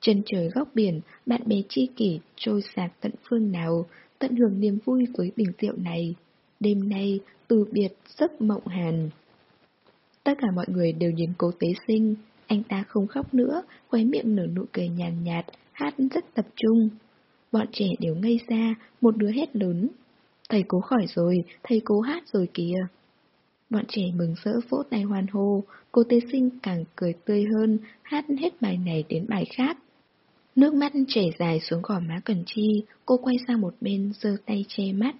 Chân trời góc biển, bạn bè chi kỷ trôi sạt tận phương nào, tận hưởng niềm vui với bình rượu này. Đêm nay, từ biệt giấc mộng hàn. Tất cả mọi người đều nhìn cố tế sinh, anh ta không khóc nữa, khóe miệng nở nụ cười nhàn nhạt, hát rất tập trung. Bọn trẻ đều ngây ra, một đứa hét lớn. Thầy cố khỏi rồi, thầy cố hát rồi kìa. Bọn trẻ mừng rỡ vỗ tay hoan hô, cô tế sinh càng cười tươi hơn, hát hết bài này đến bài khác. Nước mắt chảy dài xuống gò má Cần Chi, cô quay sang một bên giơ tay che mắt.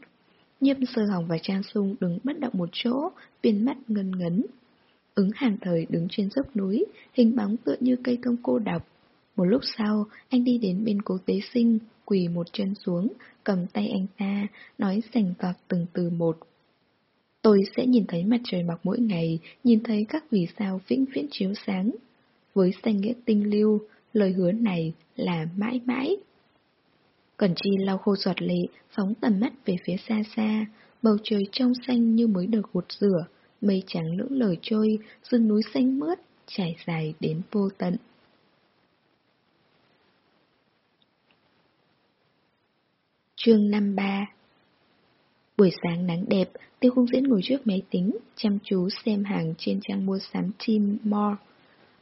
Nhiếp sơ hồng và Trang Sung đứng bất động một chỗ, viên mắt ngân ngấn. Ứng hàng thời đứng trên dốc núi, hình bóng tựa như cây thông cô độc. Một lúc sau, anh đi đến bên cố tế sinh, quỳ một chân xuống, cầm tay anh ta, nói sành vạc từng từ một. Tôi sẽ nhìn thấy mặt trời mọc mỗi ngày, nhìn thấy các vì sao vĩnh viễn chiếu sáng. Với danh nghĩa tinh lưu, lời hứa này là mãi mãi. Cẩn Chi lau khô giọt lệ, phóng tầm mắt về phía xa xa, bầu trời trong xanh như mới được gột rửa, mây trắng lưỡng lờ trôi, rừng núi xanh mướt, trải dài đến vô tận. Chương 53 Buổi sáng nắng đẹp, Tiêu Khung Diễn ngồi trước máy tính, chăm chú xem hàng trên trang mua sắm Team More.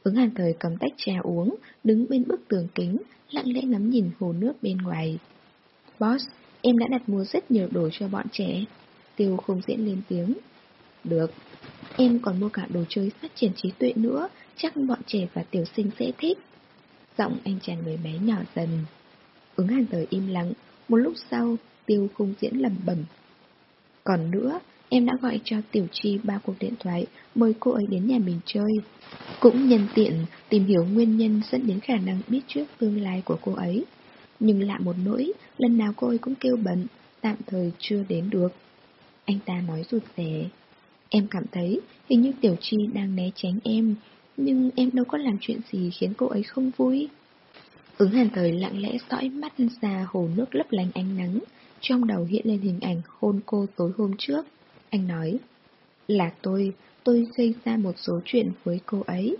Ứng hàn thời cầm tách trà uống, đứng bên bức tường kính, lặng lẽ ngắm nhìn hồ nước bên ngoài. Boss, em đã đặt mua rất nhiều đồ cho bọn trẻ. Tiêu Khung Diễn lên tiếng. Được, em còn mua cả đồ chơi phát triển trí tuệ nữa, chắc bọn trẻ và tiểu sinh sẽ thích. Giọng anh chàng người bé nhỏ dần. Ứng hàn thời im lặng, một lúc sau, Tiêu Khung Diễn lầm bẩm còn nữa, em đã gọi cho Tiểu Chi ba cuộc điện thoại, mời cô ấy đến nhà mình chơi. Cũng nhân tiện tìm hiểu nguyên nhân dẫn đến khả năng biết trước tương lai của cô ấy. Nhưng lạ một nỗi, lần nào cô ấy cũng kêu bận, tạm thời chưa đến được. Anh ta nói rụt rè. Em cảm thấy hình như Tiểu Chi đang né tránh em, nhưng em đâu có làm chuyện gì khiến cô ấy không vui. Ứng hàn thời lặng lẽ dõi mắt ra hồ nước lấp lánh ánh nắng, trong đầu hiện lên hình ảnh hôn cô tối hôm trước. Anh nói, là tôi, tôi gây ra một số chuyện với cô ấy.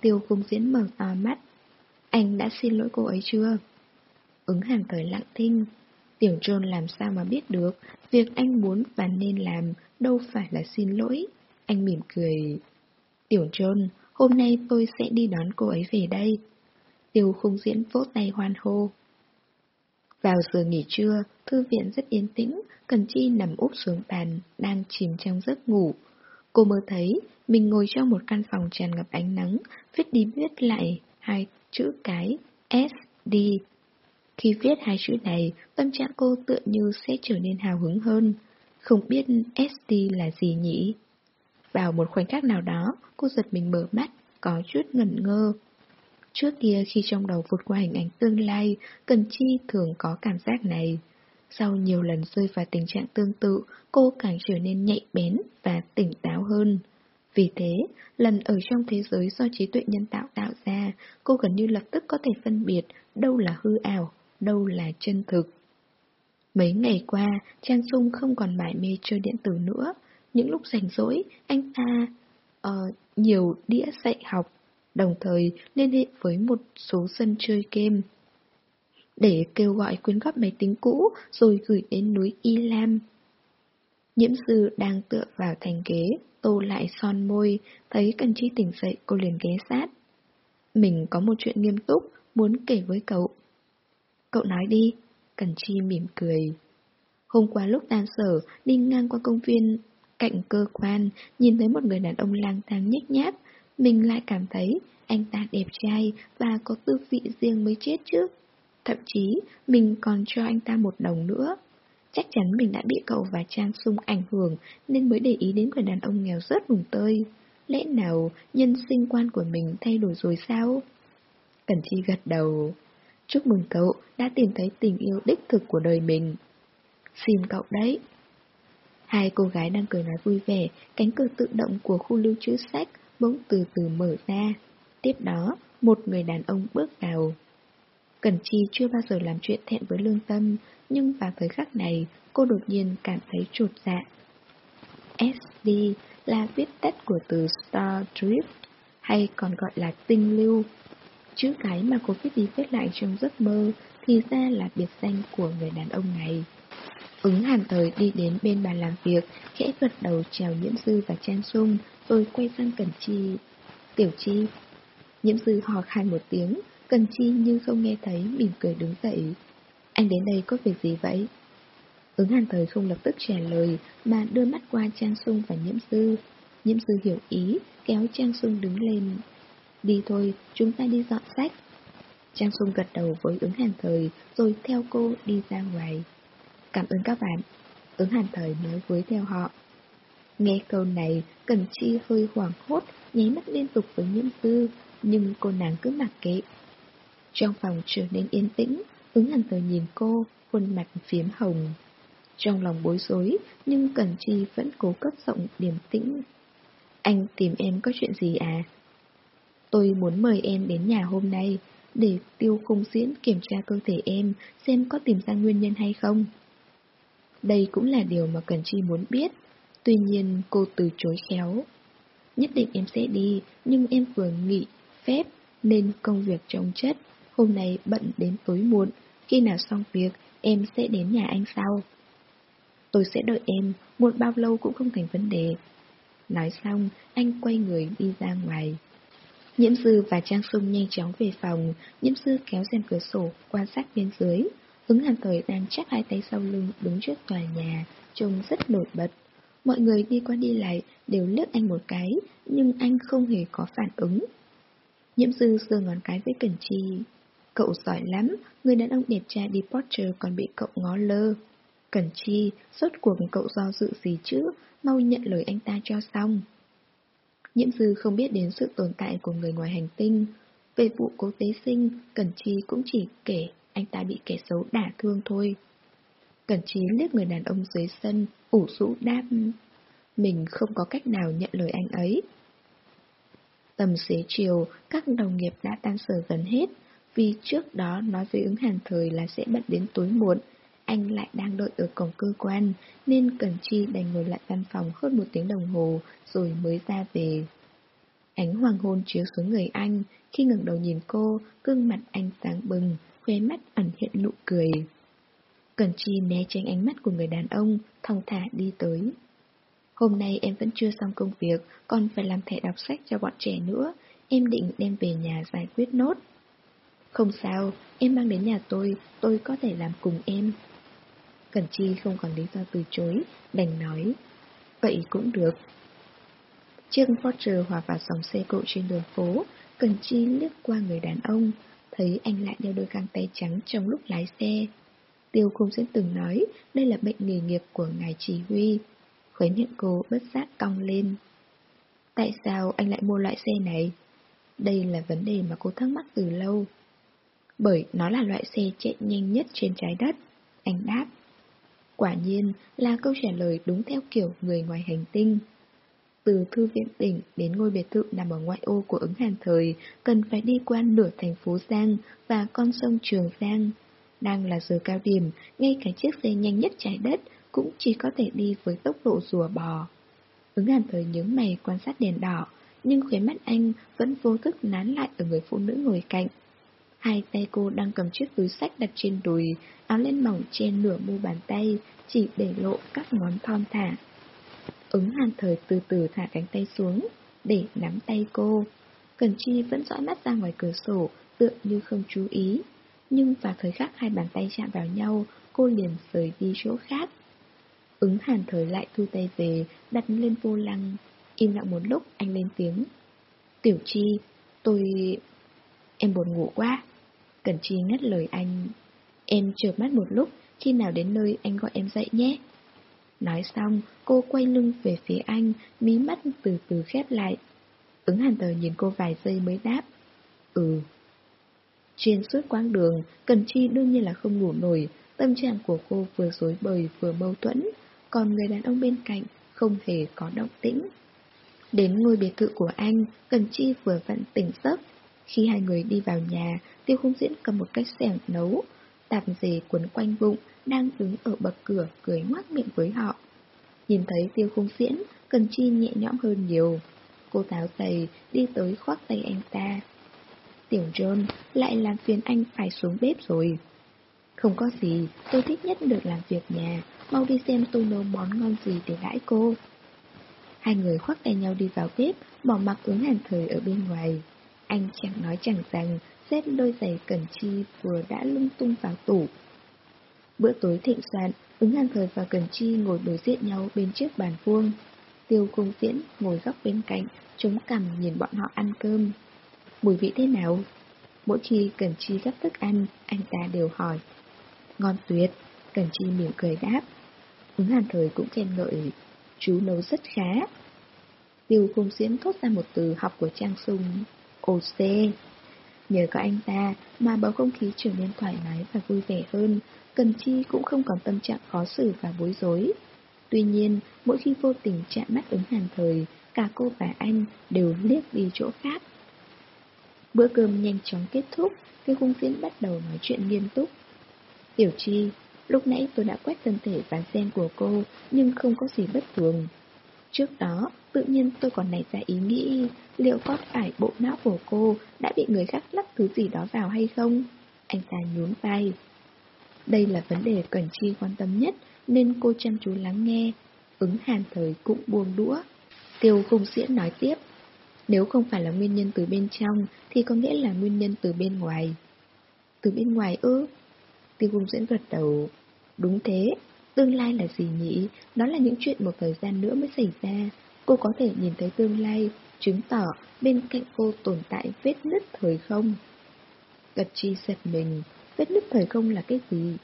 Tiêu cung diễn mở to mắt. Anh đã xin lỗi cô ấy chưa? Ứng hàn thời lặng thinh. Tiểu Trôn làm sao mà biết được, việc anh muốn và nên làm đâu phải là xin lỗi. Anh mỉm cười. Tiểu Trôn, hôm nay tôi sẽ đi đón cô ấy về đây. Tiêu khung diễn vỗ tay hoan hô. Vào giờ nghỉ trưa, thư viện rất yên tĩnh, Cần Chi nằm úp xuống bàn, đang chìm trong giấc ngủ. Cô mơ thấy mình ngồi trong một căn phòng tràn ngập ánh nắng, viết đi viết lại hai chữ cái S, D. Khi viết hai chữ này, tâm trạng cô tựa như sẽ trở nên hào hứng hơn. Không biết SD là gì nhỉ? Vào một khoảnh khắc nào đó, cô giật mình mở mắt, có chút ngẩn ngơ. Trước kia khi trong đầu vượt qua hình ảnh tương lai, Cần Chi thường có cảm giác này. Sau nhiều lần rơi vào tình trạng tương tự, cô càng trở nên nhạy bén và tỉnh táo hơn. Vì thế, lần ở trong thế giới do trí tuệ nhân tạo tạo ra, cô gần như lập tức có thể phân biệt đâu là hư ảo, đâu là chân thực. Mấy ngày qua, Trang Sung không còn mải mê chơi điện tử nữa. Những lúc rảnh rỗi, anh ta uh, nhiều đĩa dạy học đồng thời liên hệ với một số sân chơi game. Để kêu gọi quyên góp máy tính cũ rồi gửi đến núi Y Lam. Nhiễm sư đang tựa vào thành ghế, tô lại son môi, thấy Cần Chi tỉnh dậy cô liền ghé sát. Mình có một chuyện nghiêm túc, muốn kể với cậu. Cậu nói đi, Cần Chi mỉm cười. Hôm qua lúc tan sở, đi ngang qua công viên cạnh cơ quan, nhìn thấy một người đàn ông lang thang nhếch nhác, mình lại cảm thấy anh ta đẹp trai và có tư vị riêng mới chết chứ. Thậm chí mình còn cho anh ta một đồng nữa. Chắc chắn mình đã bị cậu và Trang Sung ảnh hưởng nên mới để ý đến người đàn ông nghèo rớt vùng tơi. Lẽ nào nhân sinh quan của mình thay đổi rồi sao? Cẩn Chi gật đầu. Chúc mừng cậu đã tìm thấy tình yêu đích thực của đời mình. Xin cậu đấy. Hai cô gái đang cười nói vui vẻ, cánh cửa tự động của khu lưu trữ sách bỗng từ từ mở ra. Tiếp đó, một người đàn ông bước vào. Cẩn Chi chưa bao giờ làm chuyện thẹn với lương tâm, nhưng vào thời khắc này, cô đột nhiên cảm thấy trột dạ. SD là viết tắt của từ Star Drift, hay còn gọi là tinh lưu. Chữ cái mà cô viết đi viết lại trong giấc mơ thì ra là biệt danh của người đàn ông này. Ứng hàn thời đi đến bên bàn làm việc, khẽ gật đầu chào nhiễm dư và trang sung, rồi quay sang Cần Chi. Tiểu Chi. Nhiễm dư hò khai một tiếng, Cần Chi như không nghe thấy, mỉm cười đứng dậy. Anh đến đây có việc gì vậy? Ứng hàn thời không lập tức trả lời, mà đưa mắt qua Trang Sung và Nhiễm Dư. Nhiễm Dư hiểu ý, kéo Trang Sung đứng lên. Đi thôi, chúng ta đi dọn sách. Trang Sung gật đầu với ứng hàn thời, rồi theo cô đi ra ngoài. Cảm ơn các bạn. Ứng hàn thời nói với theo họ. Nghe câu này, Cẩn Chi hơi hoảng hốt, nháy mắt liên tục với nhiễm tư, nhưng cô nàng cứ mặc kệ. Trong phòng trở nên yên tĩnh, ứng hàn tờ nhìn cô, khuôn mặt phiếm hồng. Trong lòng bối rối, nhưng Cẩn Chi vẫn cố cất giọng điềm tĩnh. Anh tìm em có chuyện gì à? Tôi muốn mời em đến nhà hôm nay, để tiêu khung diễn kiểm tra cơ thể em, xem có tìm ra nguyên nhân hay không. Đây cũng là điều mà Cẩn Chi muốn biết, tuy nhiên cô từ chối khéo. Nhất định em sẽ đi, nhưng em vừa nghỉ, phép, nên công việc trông chất, hôm nay bận đến tối muộn, khi nào xong việc em sẽ đến nhà anh sau. Tôi sẽ đợi em, muộn bao lâu cũng không thành vấn đề. Nói xong, anh quay người đi ra ngoài. Nhiễm sư và Trang Sung nhanh chóng về phòng, nhiễm sư kéo rèm cửa sổ, quan sát bên dưới. Ứng hàn thời đang chắp hai tay sau lưng đứng trước tòa nhà, trông rất nổi bật. Mọi người đi qua đi lại đều liếc anh một cái, nhưng anh không hề có phản ứng. Nhiễm dư giơ ngón cái với Cẩn Chi. Cậu giỏi lắm, người đàn ông đẹp trai đi Porsche còn bị cậu ngó lơ. Cẩn Chi, suốt cuộc cậu do dự gì chứ, mau nhận lời anh ta cho xong. Nhiễm dư không biết đến sự tồn tại của người ngoài hành tinh. Về vụ cố tế sinh, Cẩn Chi cũng chỉ kể anh ta bị kẻ xấu đả thương thôi. Cẩn trí liếc người đàn ông dưới sân, ủ rũ đáp. Mình không có cách nào nhận lời anh ấy. Tầm xế chiều, các đồng nghiệp đã tan sở gần hết, vì trước đó nói với ứng hàng thời là sẽ bận đến tối muộn. Anh lại đang đợi ở cổng cơ quan, nên Cẩn Chi đành ngồi lại văn phòng hơn một tiếng đồng hồ rồi mới ra về. Ánh hoàng hôn chiếu xuống người anh, khi ngẩng đầu nhìn cô, gương mặt anh sáng bừng, khóe mắt ẩn hiện nụ cười. Cẩn Chi né tránh ánh mắt của người đàn ông, thong thả đi tới. Hôm nay em vẫn chưa xong công việc, còn phải làm thẻ đọc sách cho bọn trẻ nữa, em định đem về nhà giải quyết nốt. Không sao, em mang đến nhà tôi, tôi có thể làm cùng em. Cẩn Chi không còn lý do từ chối, đành nói. Vậy cũng được. Chiếc Porsche hòa vào dòng xe cộ trên đường phố, Cẩn Chi liếc qua người đàn ông, thấy anh lại đeo đôi găng tay trắng trong lúc lái xe. Tiêu Khung Duyên từng nói đây là bệnh nghề nghiệp của ngài chỉ huy. Khóe miệng cô bất giác cong lên. Tại sao anh lại mua loại xe này? Đây là vấn đề mà cô thắc mắc từ lâu. Bởi nó là loại xe chạy nhanh nhất trên trái đất. Anh đáp. Quả nhiên là câu trả lời đúng theo kiểu người ngoài hành tinh. Từ thư viện tỉnh đến ngôi biệt thự nằm ở ngoại ô của ứng hàn thời, cần phải đi qua nửa thành phố Giang và con sông Trường Giang. Đang là giờ cao điểm, ngay cả chiếc xe nhanh nhất trái đất cũng chỉ có thể đi với tốc độ rùa bò. Ứng hàn thời nhớ mày quan sát đèn đỏ, nhưng khóe mắt anh vẫn vô thức nán lại ở người phụ nữ ngồi cạnh. Hai tay cô đang cầm chiếc túi sách đặt trên đùi, áo len mỏng che nửa mu bàn tay, chỉ để lộ các ngón thon thả. Ứng hàn thời từ từ thả cánh tay xuống, để nắm tay cô. Cần Chi vẫn dõi mắt ra ngoài cửa sổ, tựa như không chú ý. Nhưng vào thời khắc hai bàn tay chạm vào nhau, cô liền rời đi chỗ khác. Ứng hàn thời lại thu tay về, đặt lên vô lăng. Im lặng một lúc, anh lên tiếng. Tiểu Chi, tôi... Em buồn ngủ quá. Cẩn Chi ngắt lời anh. Em chợp mắt một lúc, khi nào đến nơi anh gọi em dậy nhé. Nói xong, cô quay lưng về phía anh, mí mắt từ từ khép lại. Ứng hàn tờ nhìn cô vài giây mới đáp. Ừ. Trên suốt quãng đường, Cần Chi đương nhiên là không ngủ nổi, tâm trạng của cô vừa rối bời vừa mâu thuẫn, còn người đàn ông bên cạnh không hề có động tĩnh. Đến ngôi biệt thự của anh, Cần Chi vừa vặn tỉnh giấc. Khi hai người đi vào nhà, Tiêu Khung Diễn cầm một cái xẻng nấu, tạp dề quấn quanh bụng, đang đứng ở bậc cửa cười ngoác miệng với họ. Nhìn thấy Tiêu Khung Diễn, Cần Chi nhẹ nhõm hơn nhiều. Cô táo giày, đi tới khoác tay anh ta. Tiểu John lại làm phiền anh phải xuống bếp rồi. Không có gì, tôi thích nhất được làm việc nhà, mau đi xem tôi nấu món ngon gì để đãi cô. Hai người khoác tay nhau đi vào bếp, bỏ mặc ứng hàn thời ở bên ngoài. Anh chẳng nói chẳng rằng, xếp đôi giày cẩn chi vừa đã lung tung vào tủ. Bữa tối thịnh soạn, ứng hàn thời và cẩn chi ngồi đối diện nhau bên chiếc bàn vuông. Tiêu công diễn ngồi góc bên cạnh, chống cằm nhìn bọn họ ăn cơm. Mùi vị thế nào? Mỗi khi cần Chi gấp thức ăn, anh ta đều hỏi. Ngon tuyệt, cần Chi mỉm cười đáp. Ứng hàn thời cũng khen ngợi, chú nấu rất khá. Tiêu cung diễn thốt ra một từ học của Trang Sung, OC. Nhờ có anh ta mà bầu không khí trở nên thoải mái và vui vẻ hơn, Cần Chi cũng không còn tâm trạng khó xử và bối rối. Tuy nhiên, mỗi khi vô tình chạm mắt ứng hàn thời, cả cô và anh đều liếc đi chỗ khác. Bữa cơm nhanh chóng kết thúc, Tiêu Cung Diễn bắt đầu nói chuyện nghiêm túc. Tiểu Chi, lúc nãy tôi đã quét thân thể và gen của cô, nhưng không có gì bất thường. Trước đó, tự nhiên tôi còn nảy ra ý nghĩ liệu có phải bộ não của cô đã bị người khác lắp thứ gì đó vào hay không? Anh ta nhún vai. Đây là vấn đề Cẩn Chi quan tâm nhất, nên cô chăm chú lắng nghe. Ứng hàn thời cũng buông đũa. Tiêu không diễn nói tiếp. Nếu không phải là nguyên nhân từ bên trong, thì có nghĩa là nguyên nhân từ bên ngoài. Từ bên ngoài ư? Tiêu khung diễn gật đầu. Đúng thế, tương lai là gì nhỉ? Đó là những chuyện một thời gian nữa mới xảy ra. Cô có thể nhìn thấy tương lai, chứng tỏ bên cạnh cô tồn tại vết nứt thời không. Cật chi giật mình, vết nứt thời không là cái gì?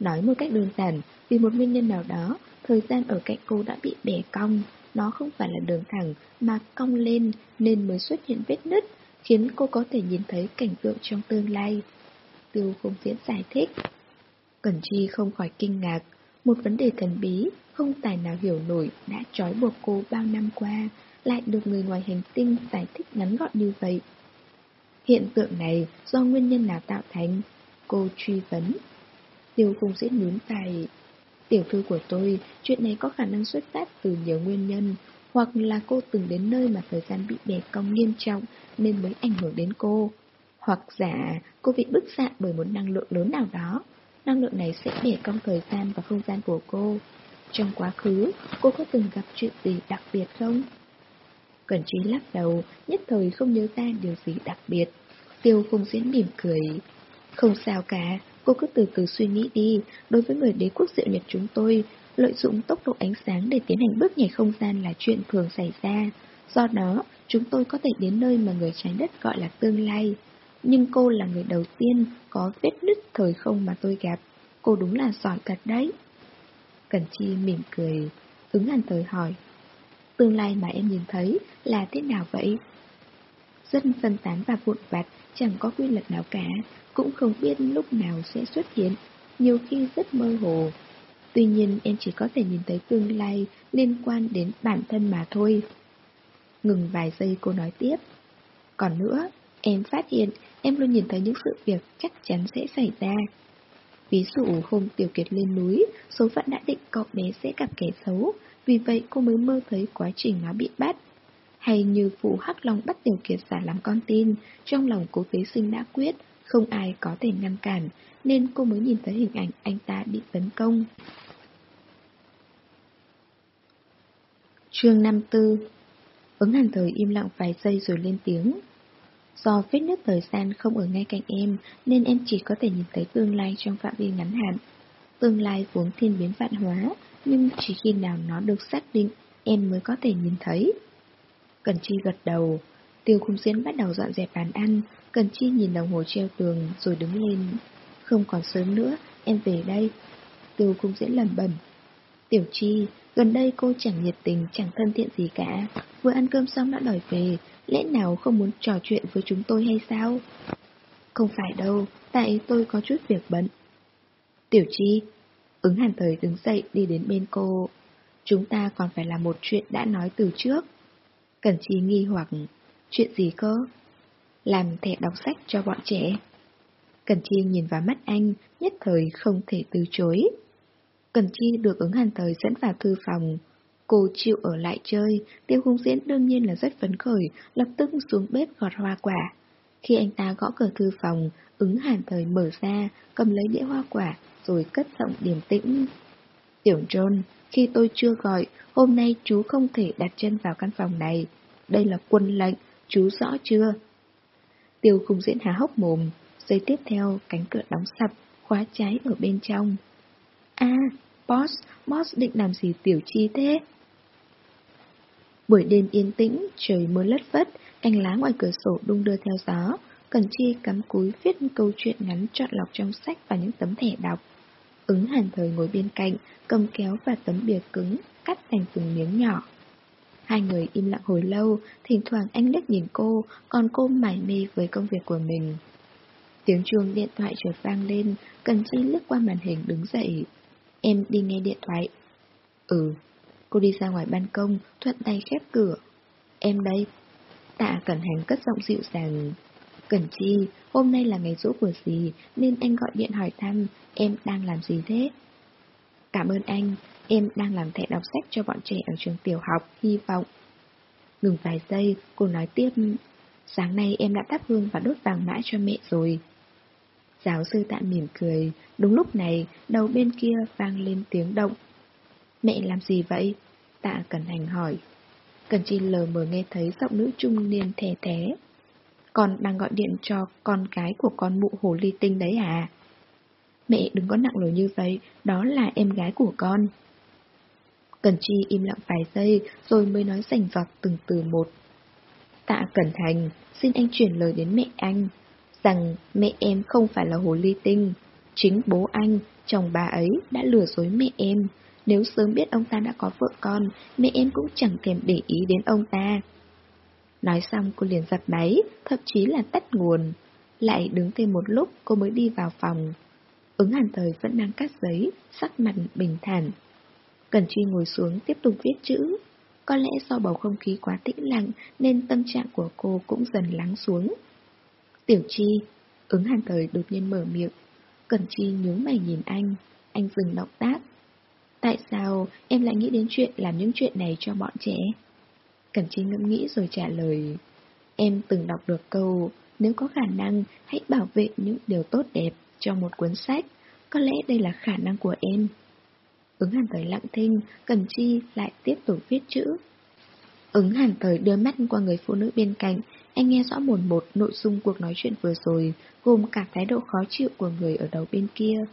Nói một cách đơn giản, vì một nguyên nhân nào đó, thời gian ở cạnh cô đã bị bẻ cong, nó không phải là đường thẳng mà cong lên nên mới xuất hiện vết nứt, khiến cô có thể nhìn thấy cảnh tượng trong tương lai. Tiêu không diễn giải thích. Cẩn Chi không khỏi kinh ngạc, một vấn đề thần bí, không tài nào hiểu nổi đã trói buộc cô bao năm qua, lại được người ngoài hành tinh giải thích ngắn gọn như vậy. Hiện tượng này do nguyên nhân nào tạo thành? Cô truy vấn. Tiêu không diễn nhún tay. Tiểu thư của tôi, chuyện này có khả năng xuất phát từ nhiều nguyên nhân, hoặc là cô từng đến nơi mà thời gian bị đè cong nghiêm trọng nên mới ảnh hưởng đến cô. Hoặc giả cô bị bức xạ bởi một năng lượng lớn nào đó, năng lượng này sẽ đè cong thời gian và không gian của cô. Trong quá khứ, cô có từng gặp chuyện gì đặc biệt không? Cẩn trí lắc đầu, nhất thời không nhớ ra điều gì đặc biệt. Tiêu không diễn mỉm cười. Không sao cả, cô cứ từ từ suy nghĩ đi. Đối với người đế quốc diệu nhật chúng tôi, lợi dụng tốc độ ánh sáng để tiến hành bước nhảy không gian là chuyện thường xảy ra. Do đó, chúng tôi có thể đến nơi mà người trái đất gọi là tương lai. Nhưng cô là người đầu tiên có vết nứt thời không mà tôi gặp. Cô đúng là giỏi thật đấy. Cẩn Chi mỉm cười, ứng hàn thời hỏi. Tương lai mà em nhìn thấy là thế nào vậy? dân phân tán và vụn vặt, chẳng có quy luật nào cả, cũng không biết lúc nào sẽ xuất hiện, nhiều khi rất mơ hồ. Tuy nhiên em chỉ có thể nhìn thấy tương lai liên quan đến bản thân mà thôi. Ngừng vài giây cô nói tiếp. Còn nữa, em phát hiện em luôn nhìn thấy những sự việc chắc chắn sẽ xảy ra. Ví dụ hôm Tiểu Kiệt lên núi, số phận đã định cậu bé sẽ gặp kẻ xấu, vì vậy cô mới mơ thấy quá trình nó bị bắt. Hay như vụ Hắc Long bắt Tiểu Kiệt giả làm con tin, trong lòng cố tế sinh đã quyết, không ai có thể ngăn cản, nên cô mới nhìn thấy hình ảnh anh ta bị tấn công. Chương 54 Ứng hàn thời im lặng vài giây rồi lên tiếng. Do vết nứt thời gian không ở ngay cạnh em, nên em chỉ có thể nhìn thấy tương lai trong phạm vi ngắn hạn. Tương lai vốn thiên biến vạn hóa, nhưng chỉ khi nào nó được xác định, em mới có thể nhìn thấy. Cần Chi gật đầu, tiêu khung diễn bắt đầu dọn dẹp bàn ăn, Cần Chi nhìn đồng hồ treo tường rồi đứng lên. Không còn sớm nữa, em về đây. Tiêu khung diễn lầm bẩm. Tiểu Chi, gần đây cô chẳng nhiệt tình, chẳng thân thiện gì cả. Vừa ăn cơm xong đã đòi về, lẽ nào không muốn trò chuyện với chúng tôi hay sao? Không phải đâu, tại tôi có chút việc bận. Tiểu Chi, ứng hàn thời đứng dậy đi đến bên cô. Chúng ta còn phải làm một chuyện đã nói từ trước. Cẩn Chi nghi hoặc, chuyện gì cơ? Làm thẻ đọc sách cho bọn trẻ. Cẩn Chi nhìn vào mắt anh, nhất thời không thể từ chối. Cẩn Chi được ứng hàn thời dẫn vào thư phòng, Cô chịu ở lại chơi, tiêu khung diễn đương nhiên là rất phấn khởi, lập tức xuống bếp gọt hoa quả. Khi anh ta gõ cửa thư phòng, ứng hàn thời mở ra, cầm lấy đĩa hoa quả, rồi cất giọng điềm tĩnh. Tiểu John, khi tôi chưa gọi, hôm nay chú không thể đặt chân vào căn phòng này. Đây là quân lệnh, chú rõ chưa? Tiêu khung diễn há hốc mồm, giây tiếp theo cánh cửa đóng sập, khóa trái ở bên trong. a Boss, Boss định làm gì tiểu chi thế? Buổi đêm yên tĩnh, trời mưa lất vất, cành lá ngoài cửa sổ đung đưa theo gió. Cần Chi cắm cúi viết câu chuyện ngắn chọn lọc trong sách và những tấm thẻ đọc. Ứng hàn thời ngồi bên cạnh, cầm kéo và tấm bìa cứng, cắt thành từng miếng nhỏ. Hai người im lặng hồi lâu, thỉnh thoảng anh liếc nhìn cô, còn cô mải mê với công việc của mình. Tiếng chuông điện thoại chợt vang lên, Cần Chi lướt qua màn hình đứng dậy. Em đi nghe điện thoại. Ừ, Cô đi ra ngoài ban công, thuận tay khép cửa. Em đây. Tạ Cẩn Hành cất giọng dịu dàng. Cẩn Chi, hôm nay là ngày rỗ của dì, nên anh gọi điện hỏi thăm, em đang làm gì thế? Cảm ơn anh, em đang làm thẻ đọc sách cho bọn trẻ ở trường tiểu học, hy vọng. Ngừng vài giây, cô nói tiếp, sáng nay em đã thắp hương và đốt vàng mã cho mẹ rồi. Giáo sư tạ mỉm cười, đúng lúc này, đầu bên kia vang lên tiếng động. Mẹ làm gì vậy? Tạ Cẩn Hành hỏi. Cần Chi lờ mờ nghe thấy giọng nữ trung niên thè thé. Con đang gọi điện cho con cái của con mụ hồ ly tinh đấy à? Mẹ đừng có nặng lời như vậy, đó là em gái của con. Cần Chi im lặng vài giây rồi mới nói rành giọt từng từ một. Tạ Cẩn Thành, xin anh chuyển lời đến mẹ anh, rằng mẹ em không phải là hồ ly tinh. Chính bố anh, chồng bà ấy đã lừa dối mẹ em. Nếu sớm biết ông ta đã có vợ con, mẹ em cũng chẳng thèm để ý đến ông ta. Nói xong cô liền giật máy, thậm chí là tắt nguồn. Lại đứng thêm một lúc cô mới đi vào phòng. Ứng hàn thời vẫn đang cắt giấy, sắc mặt bình thản. Cần Chi ngồi xuống tiếp tục viết chữ. Có lẽ do bầu không khí quá tĩnh lặng nên tâm trạng của cô cũng dần lắng xuống. Tiểu Chi, ứng hàn thời đột nhiên mở miệng. Cần Chi nhớ mày nhìn anh, anh dừng động tác. Tại sao em lại nghĩ đến chuyện làm những chuyện này cho bọn trẻ? Cẩm Chi ngẫm nghĩ rồi trả lời. Em từng đọc được câu, nếu có khả năng, hãy bảo vệ những điều tốt đẹp trong một cuốn sách. Có lẽ đây là khả năng của em. Ứng hàn thời lặng thinh, Cẩm Chi lại tiếp tục viết chữ. Ứng hàn thời đưa mắt qua người phụ nữ bên cạnh, anh nghe rõ một một nội dung cuộc nói chuyện vừa rồi, gồm cả thái độ khó chịu của người ở đầu bên kia.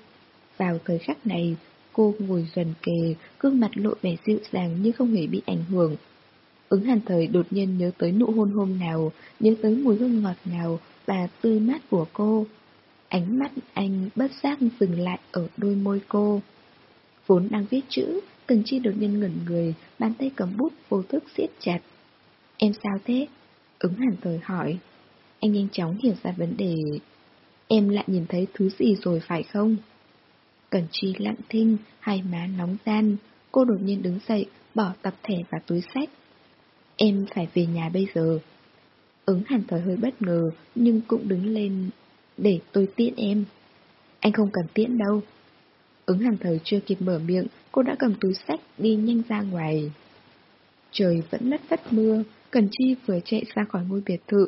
Vào thời khắc này, cô ngồi gần kề, gương mặt lộ vẻ dịu dàng như không hề bị ảnh hưởng. Ứng hàn thời đột nhiên nhớ tới nụ hôn hôm nào, nhớ tới mùi hương ngọt ngào và tươi mát của cô. Ánh mắt anh bất giác dừng lại ở đôi môi cô. Vốn đang viết chữ, từng Chi đột nhiên ngẩn người, bàn tay cầm bút vô thức siết chặt. Em sao thế? Ứng hàn thời hỏi. Anh nhanh chóng hiểu ra vấn đề. Em lại nhìn thấy thứ gì rồi phải không? Cần Chi lặng thinh, hai má nóng gian. Cô đột nhiên đứng dậy, bỏ tập thể và túi sách. Em phải về nhà bây giờ. Ứng hàn thời hơi bất ngờ, nhưng cũng đứng lên để tôi tiễn em. Anh không cần tiễn đâu. Ứng hàn thời chưa kịp mở miệng, cô đã cầm túi sách đi nhanh ra ngoài. Trời vẫn lất vất mưa, Cần Chi vừa chạy ra khỏi ngôi biệt thự.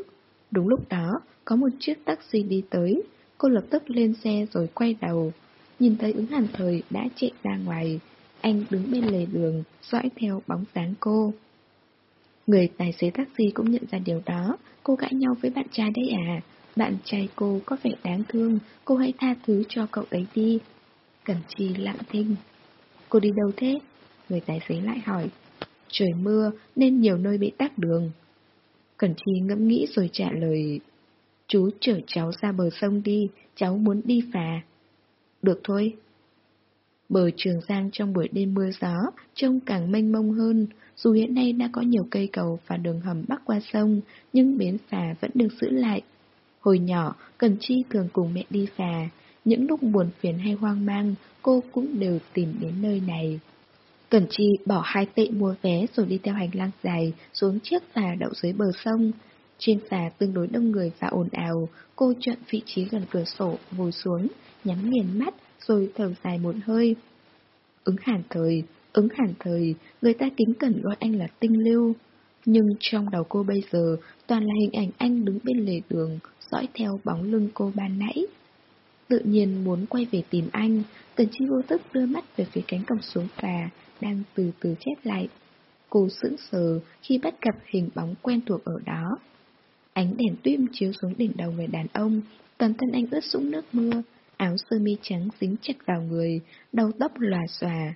Đúng lúc đó, có một chiếc taxi đi tới. Cô lập tức lên xe rồi quay đầu. Nhìn thấy ứng hàn thời đã chạy ra ngoài. Anh đứng bên lề đường, dõi theo bóng dáng cô. Người tài xế taxi cũng nhận ra điều đó. Cô cãi nhau với bạn trai đấy à? Bạn trai cô có vẻ đáng thương, cô hãy tha thứ cho cậu ấy đi. Cẩn Chi lặng thinh. Cô đi đâu thế? Người tài xế lại hỏi. Trời mưa nên nhiều nơi bị tắc đường. Cẩn Chi ngẫm nghĩ rồi trả lời. Chú chở cháu ra bờ sông đi, cháu muốn đi phà. Được thôi. Bờ Trường Giang trong buổi đêm mưa gió trông càng mênh mông hơn, dù hiện nay đã có nhiều cây cầu và đường hầm bắc qua sông, nhưng bến phà vẫn được giữ lại. Hồi nhỏ, Cần Chi thường cùng mẹ đi phà, những lúc buồn phiền hay hoang mang, cô cũng đều tìm đến nơi này. Cẩn Chi bỏ hai tệ mua vé rồi đi theo hành lang dài xuống chiếc phà đậu dưới bờ sông. Trên phà tương đối đông người và ồn ào, cô chọn vị trí gần cửa sổ, ngồi xuống, nhắm nghiền mắt rồi thở dài một hơi. Ứng hàn thời, ứng hàn thời, người ta kính cẩn gọi anh là tinh lưu. Nhưng trong đầu cô bây giờ toàn là hình ảnh anh đứng bên lề đường, dõi theo bóng lưng cô ban nãy. Tự nhiên muốn quay về tìm anh, Tần Chi vô tức đưa mắt về phía cánh cổng xuống phà, đang từ từ chép lại. Cô sững sờ khi bắt gặp hình bóng quen thuộc ở đó. Ánh đèn tuyêm chiếu xuống đỉnh đầu người đàn ông, toàn thân anh ướt sũng nước mưa, áo sơ mi trắng dính chặt vào người, đầu tóc lòa xòa.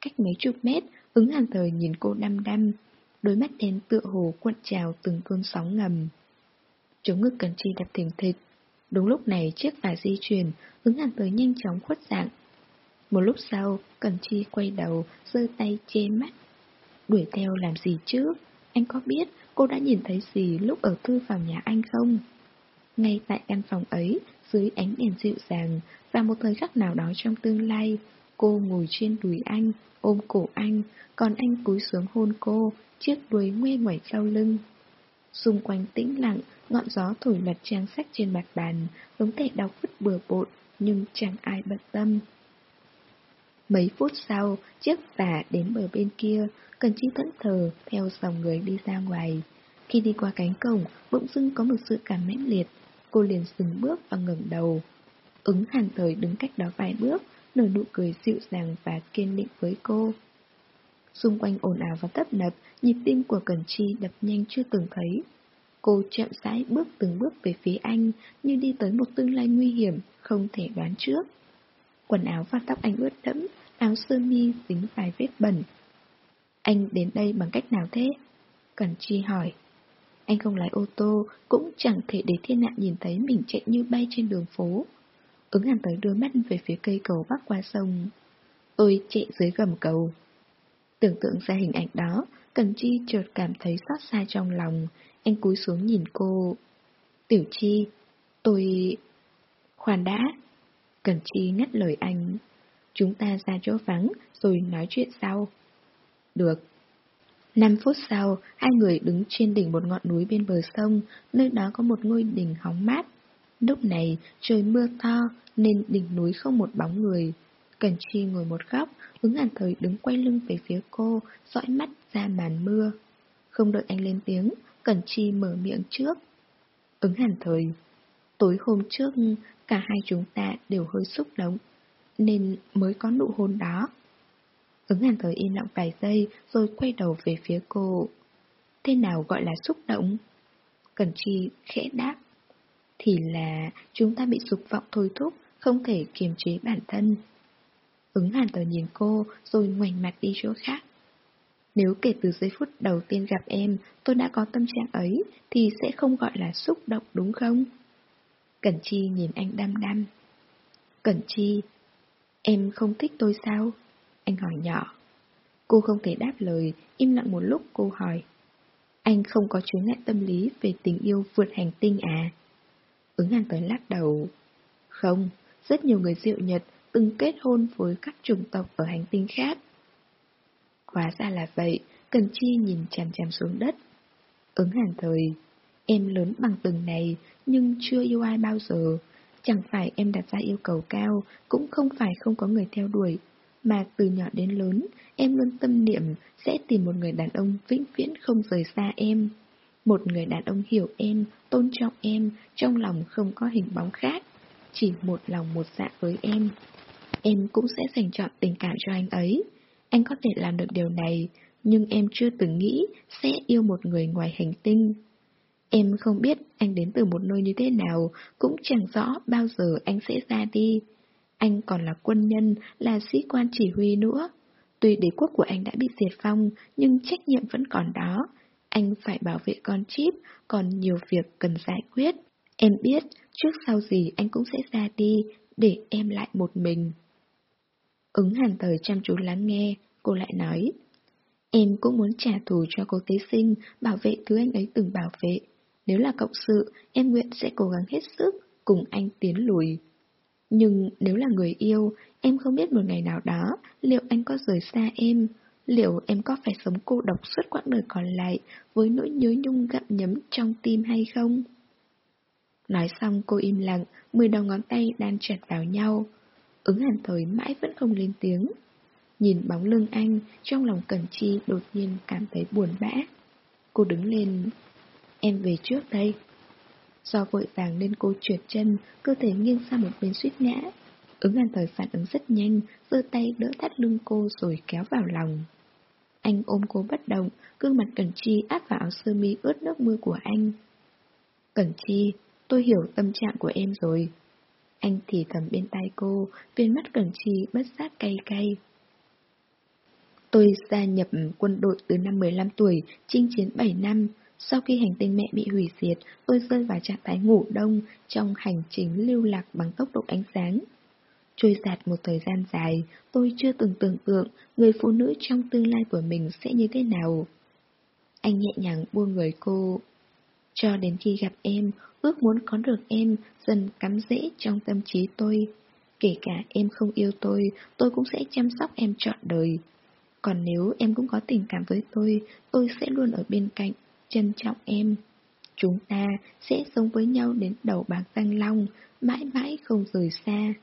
Cách mấy chục mét, ứng hàn thời nhìn cô đăm đăm, đôi mắt đen tựa hồ cuộn trào từng cơn sóng ngầm. Chống ngực cần chi đập thình thịch. Đúng lúc này chiếc phà di chuyển, ứng hàn tới nhanh chóng khuất dạng. Một lúc sau, Cần Chi quay đầu, giơ tay che mắt. Đuổi theo làm gì chứ? Anh có biết cô đã nhìn thấy gì lúc ở thư phòng nhà anh không? Ngay tại căn phòng ấy, dưới ánh đèn dịu dàng, và một thời khắc nào đó trong tương lai, cô ngồi trên đùi anh, ôm cổ anh, còn anh cúi xuống hôn cô, chiếc đuôi nguê ngoẩy sau lưng. Xung quanh tĩnh lặng, ngọn gió thổi lật trang sách trên mặt bàn, giống thể đau vứt bừa bộn, nhưng chẳng ai bận tâm. Mấy phút sau, chiếc phà đến bờ bên kia, Cần Chi thẫn thờ theo dòng người đi ra ngoài. Khi đi qua cánh cổng, bỗng dưng có một sự cảm mãnh liệt. Cô liền dừng bước và ngẩng đầu. Ứng hàn thời đứng cách đó vài bước, nở nụ cười dịu dàng và kiên định với cô. Xung quanh ồn ào và tấp nập, nhịp tim của cần Chi đập nhanh chưa từng thấy. Cô chậm rãi bước từng bước về phía anh, như đi tới một tương lai nguy hiểm, không thể đoán trước. Quần áo và tóc anh ướt đẫm, áo sơ mi dính vài vết bẩn. Anh đến đây bằng cách nào thế? cần Chi hỏi. Anh không lái ô tô, cũng chẳng thể để thiên nạn nhìn thấy mình chạy như bay trên đường phố. Ứng hàn tới đưa mắt về phía cây cầu bắc qua sông. Tôi chạy dưới gầm cầu. Tưởng tượng ra hình ảnh đó, Cần Chi chợt cảm thấy xót xa trong lòng. Anh cúi xuống nhìn cô. Tiểu Chi, tôi... Khoan đã. Cần Chi ngắt lời anh. Chúng ta ra chỗ vắng rồi nói chuyện sau. Được. Năm phút sau, hai người đứng trên đỉnh một ngọn núi bên bờ sông, nơi đó có một ngôi đỉnh hóng mát. Lúc này, trời mưa to, nên đỉnh núi không một bóng người. Cần Chi ngồi một góc, ứng hàn thời đứng quay lưng về phía cô, dõi mắt ra màn mưa. Không đợi anh lên tiếng, Cần Chi mở miệng trước. Ứng hàn thời, tối hôm trước, cả hai chúng ta đều hơi xúc động, nên mới có nụ hôn đó. Ứng hàn thời im lặng vài giây rồi quay đầu về phía cô. Thế nào gọi là xúc động? Cần Chi khẽ đáp. Thì là chúng ta bị dục vọng thôi thúc, không thể kiềm chế bản thân. Ứng hàn tờ nhìn cô rồi ngoảnh mặt đi chỗ khác. Nếu kể từ giây phút đầu tiên gặp em tôi đã có tâm trạng ấy thì sẽ không gọi là xúc động đúng không? Cẩn Chi nhìn anh đăm đăm. Cẩn Chi, em không thích tôi sao? Anh hỏi nhỏ. Cô không thể đáp lời, im lặng một lúc cô hỏi. Anh không có chướng ngại tâm lý về tình yêu vượt hành tinh à? Ứng hàn tới lắc đầu. Không, rất nhiều người diệu Nhật từng kết hôn với các chủng tộc ở hành tinh khác. Hóa ra là vậy, Cần Chi nhìn chằm chằm xuống đất. Ứng hàn thời, em lớn bằng từng này, nhưng chưa yêu ai bao giờ. Chẳng phải em đặt ra yêu cầu cao, cũng không phải không có người theo đuổi, mà từ nhỏ đến lớn, em luôn tâm niệm sẽ tìm một người đàn ông vĩnh viễn không rời xa em. Một người đàn ông hiểu em, tôn trọng em, trong lòng không có hình bóng khác, chỉ một lòng một dạ với em. Em cũng sẽ dành chọn tình cảm cho anh ấy. Anh có thể làm được điều này, nhưng em chưa từng nghĩ sẽ yêu một người ngoài hành tinh. Em không biết anh đến từ một nơi như thế nào, cũng chẳng rõ bao giờ anh sẽ ra đi. Anh còn là quân nhân, là sĩ quan chỉ huy nữa. Tuy đế quốc của anh đã bị diệt vong, nhưng trách nhiệm vẫn còn đó. Anh phải bảo vệ con chip, còn nhiều việc cần giải quyết. Em biết, trước sau gì anh cũng sẽ ra đi, để em lại một mình. Ứng hàn thời chăm chú lắng nghe, cô lại nói. Em cũng muốn trả thù cho cô tế sinh, bảo vệ thứ anh ấy từng bảo vệ. Nếu là cộng sự, em nguyện sẽ cố gắng hết sức, cùng anh tiến lùi. Nhưng nếu là người yêu, em không biết một ngày nào đó liệu anh có rời xa em, liệu em có phải sống cô độc suốt quãng đời còn lại với nỗi nhớ nhung gặm nhấm trong tim hay không? Nói xong cô im lặng, mười đầu ngón tay đan chặt vào nhau. Ứng hàn thời mãi vẫn không lên tiếng. Nhìn bóng lưng anh, trong lòng Cẩn Chi đột nhiên cảm thấy buồn bã. Cô đứng lên. Em về trước đây. Do vội vàng nên cô trượt chân, cơ thể nghiêng sang một bên suýt ngã. Ứng an thời phản ứng rất nhanh, giơ tay đỡ thắt lưng cô rồi kéo vào lòng. Anh ôm cô bất động, gương mặt Cẩn Chi áp vào áo sơ mi ướt nước mưa của anh. Cẩn Chi, tôi hiểu tâm trạng của em rồi. Anh thì thầm bên tai cô, viên mắt Cẩn Chi bất giác cay cay. Tôi gia nhập quân đội từ năm 15 tuổi, chinh chiến 7 năm. Sau khi hành tinh mẹ bị hủy diệt, tôi rơi vào trạng thái ngủ đông trong hành trình lưu lạc bằng tốc độ ánh sáng. Trôi giạt một thời gian dài, tôi chưa từng tưởng tượng người phụ nữ trong tương lai của mình sẽ như thế nào. Anh nhẹ nhàng buông người cô. Cho đến khi gặp em, ước muốn có được em dần cắm rễ trong tâm trí tôi. Kể cả em không yêu tôi, tôi cũng sẽ chăm sóc em trọn đời. Còn nếu em cũng có tình cảm với tôi, tôi sẽ luôn ở bên cạnh, trân trọng em. Chúng ta sẽ sống với nhau đến đầu bạc răng long, mãi mãi không rời xa.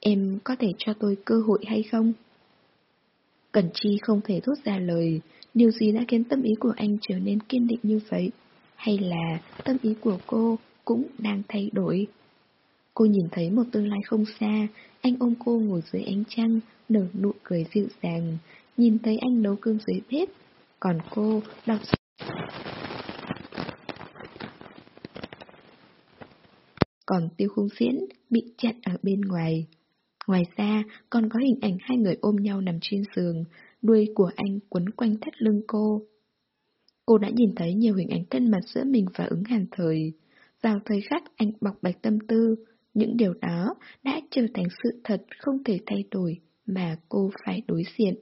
Em có thể cho tôi cơ hội hay không? Cẩn Chi không thể thốt ra lời, điều gì đã khiến tâm ý của anh trở nên kiên định như vậy? Hay là tâm ý của cô cũng đang thay đổi? Cô nhìn thấy một tương lai không xa, anh ôm cô ngồi dưới ánh trăng, nở nụ cười dịu dàng, nhìn thấy anh nấu cơm dưới bếp, còn cô đọc Còn tiêu khung diễn bị chặn ở bên ngoài. Ngoài ra, còn có hình ảnh hai người ôm nhau nằm trên giường, đuôi của anh quấn quanh thắt lưng cô. Cô đã nhìn thấy nhiều hình ảnh thân mật giữa mình và ứng hàn thời. Vào thời khắc anh bọc bạch tâm tư, những điều đó đã trở thành sự thật không thể thay đổi mà cô phải đối diện.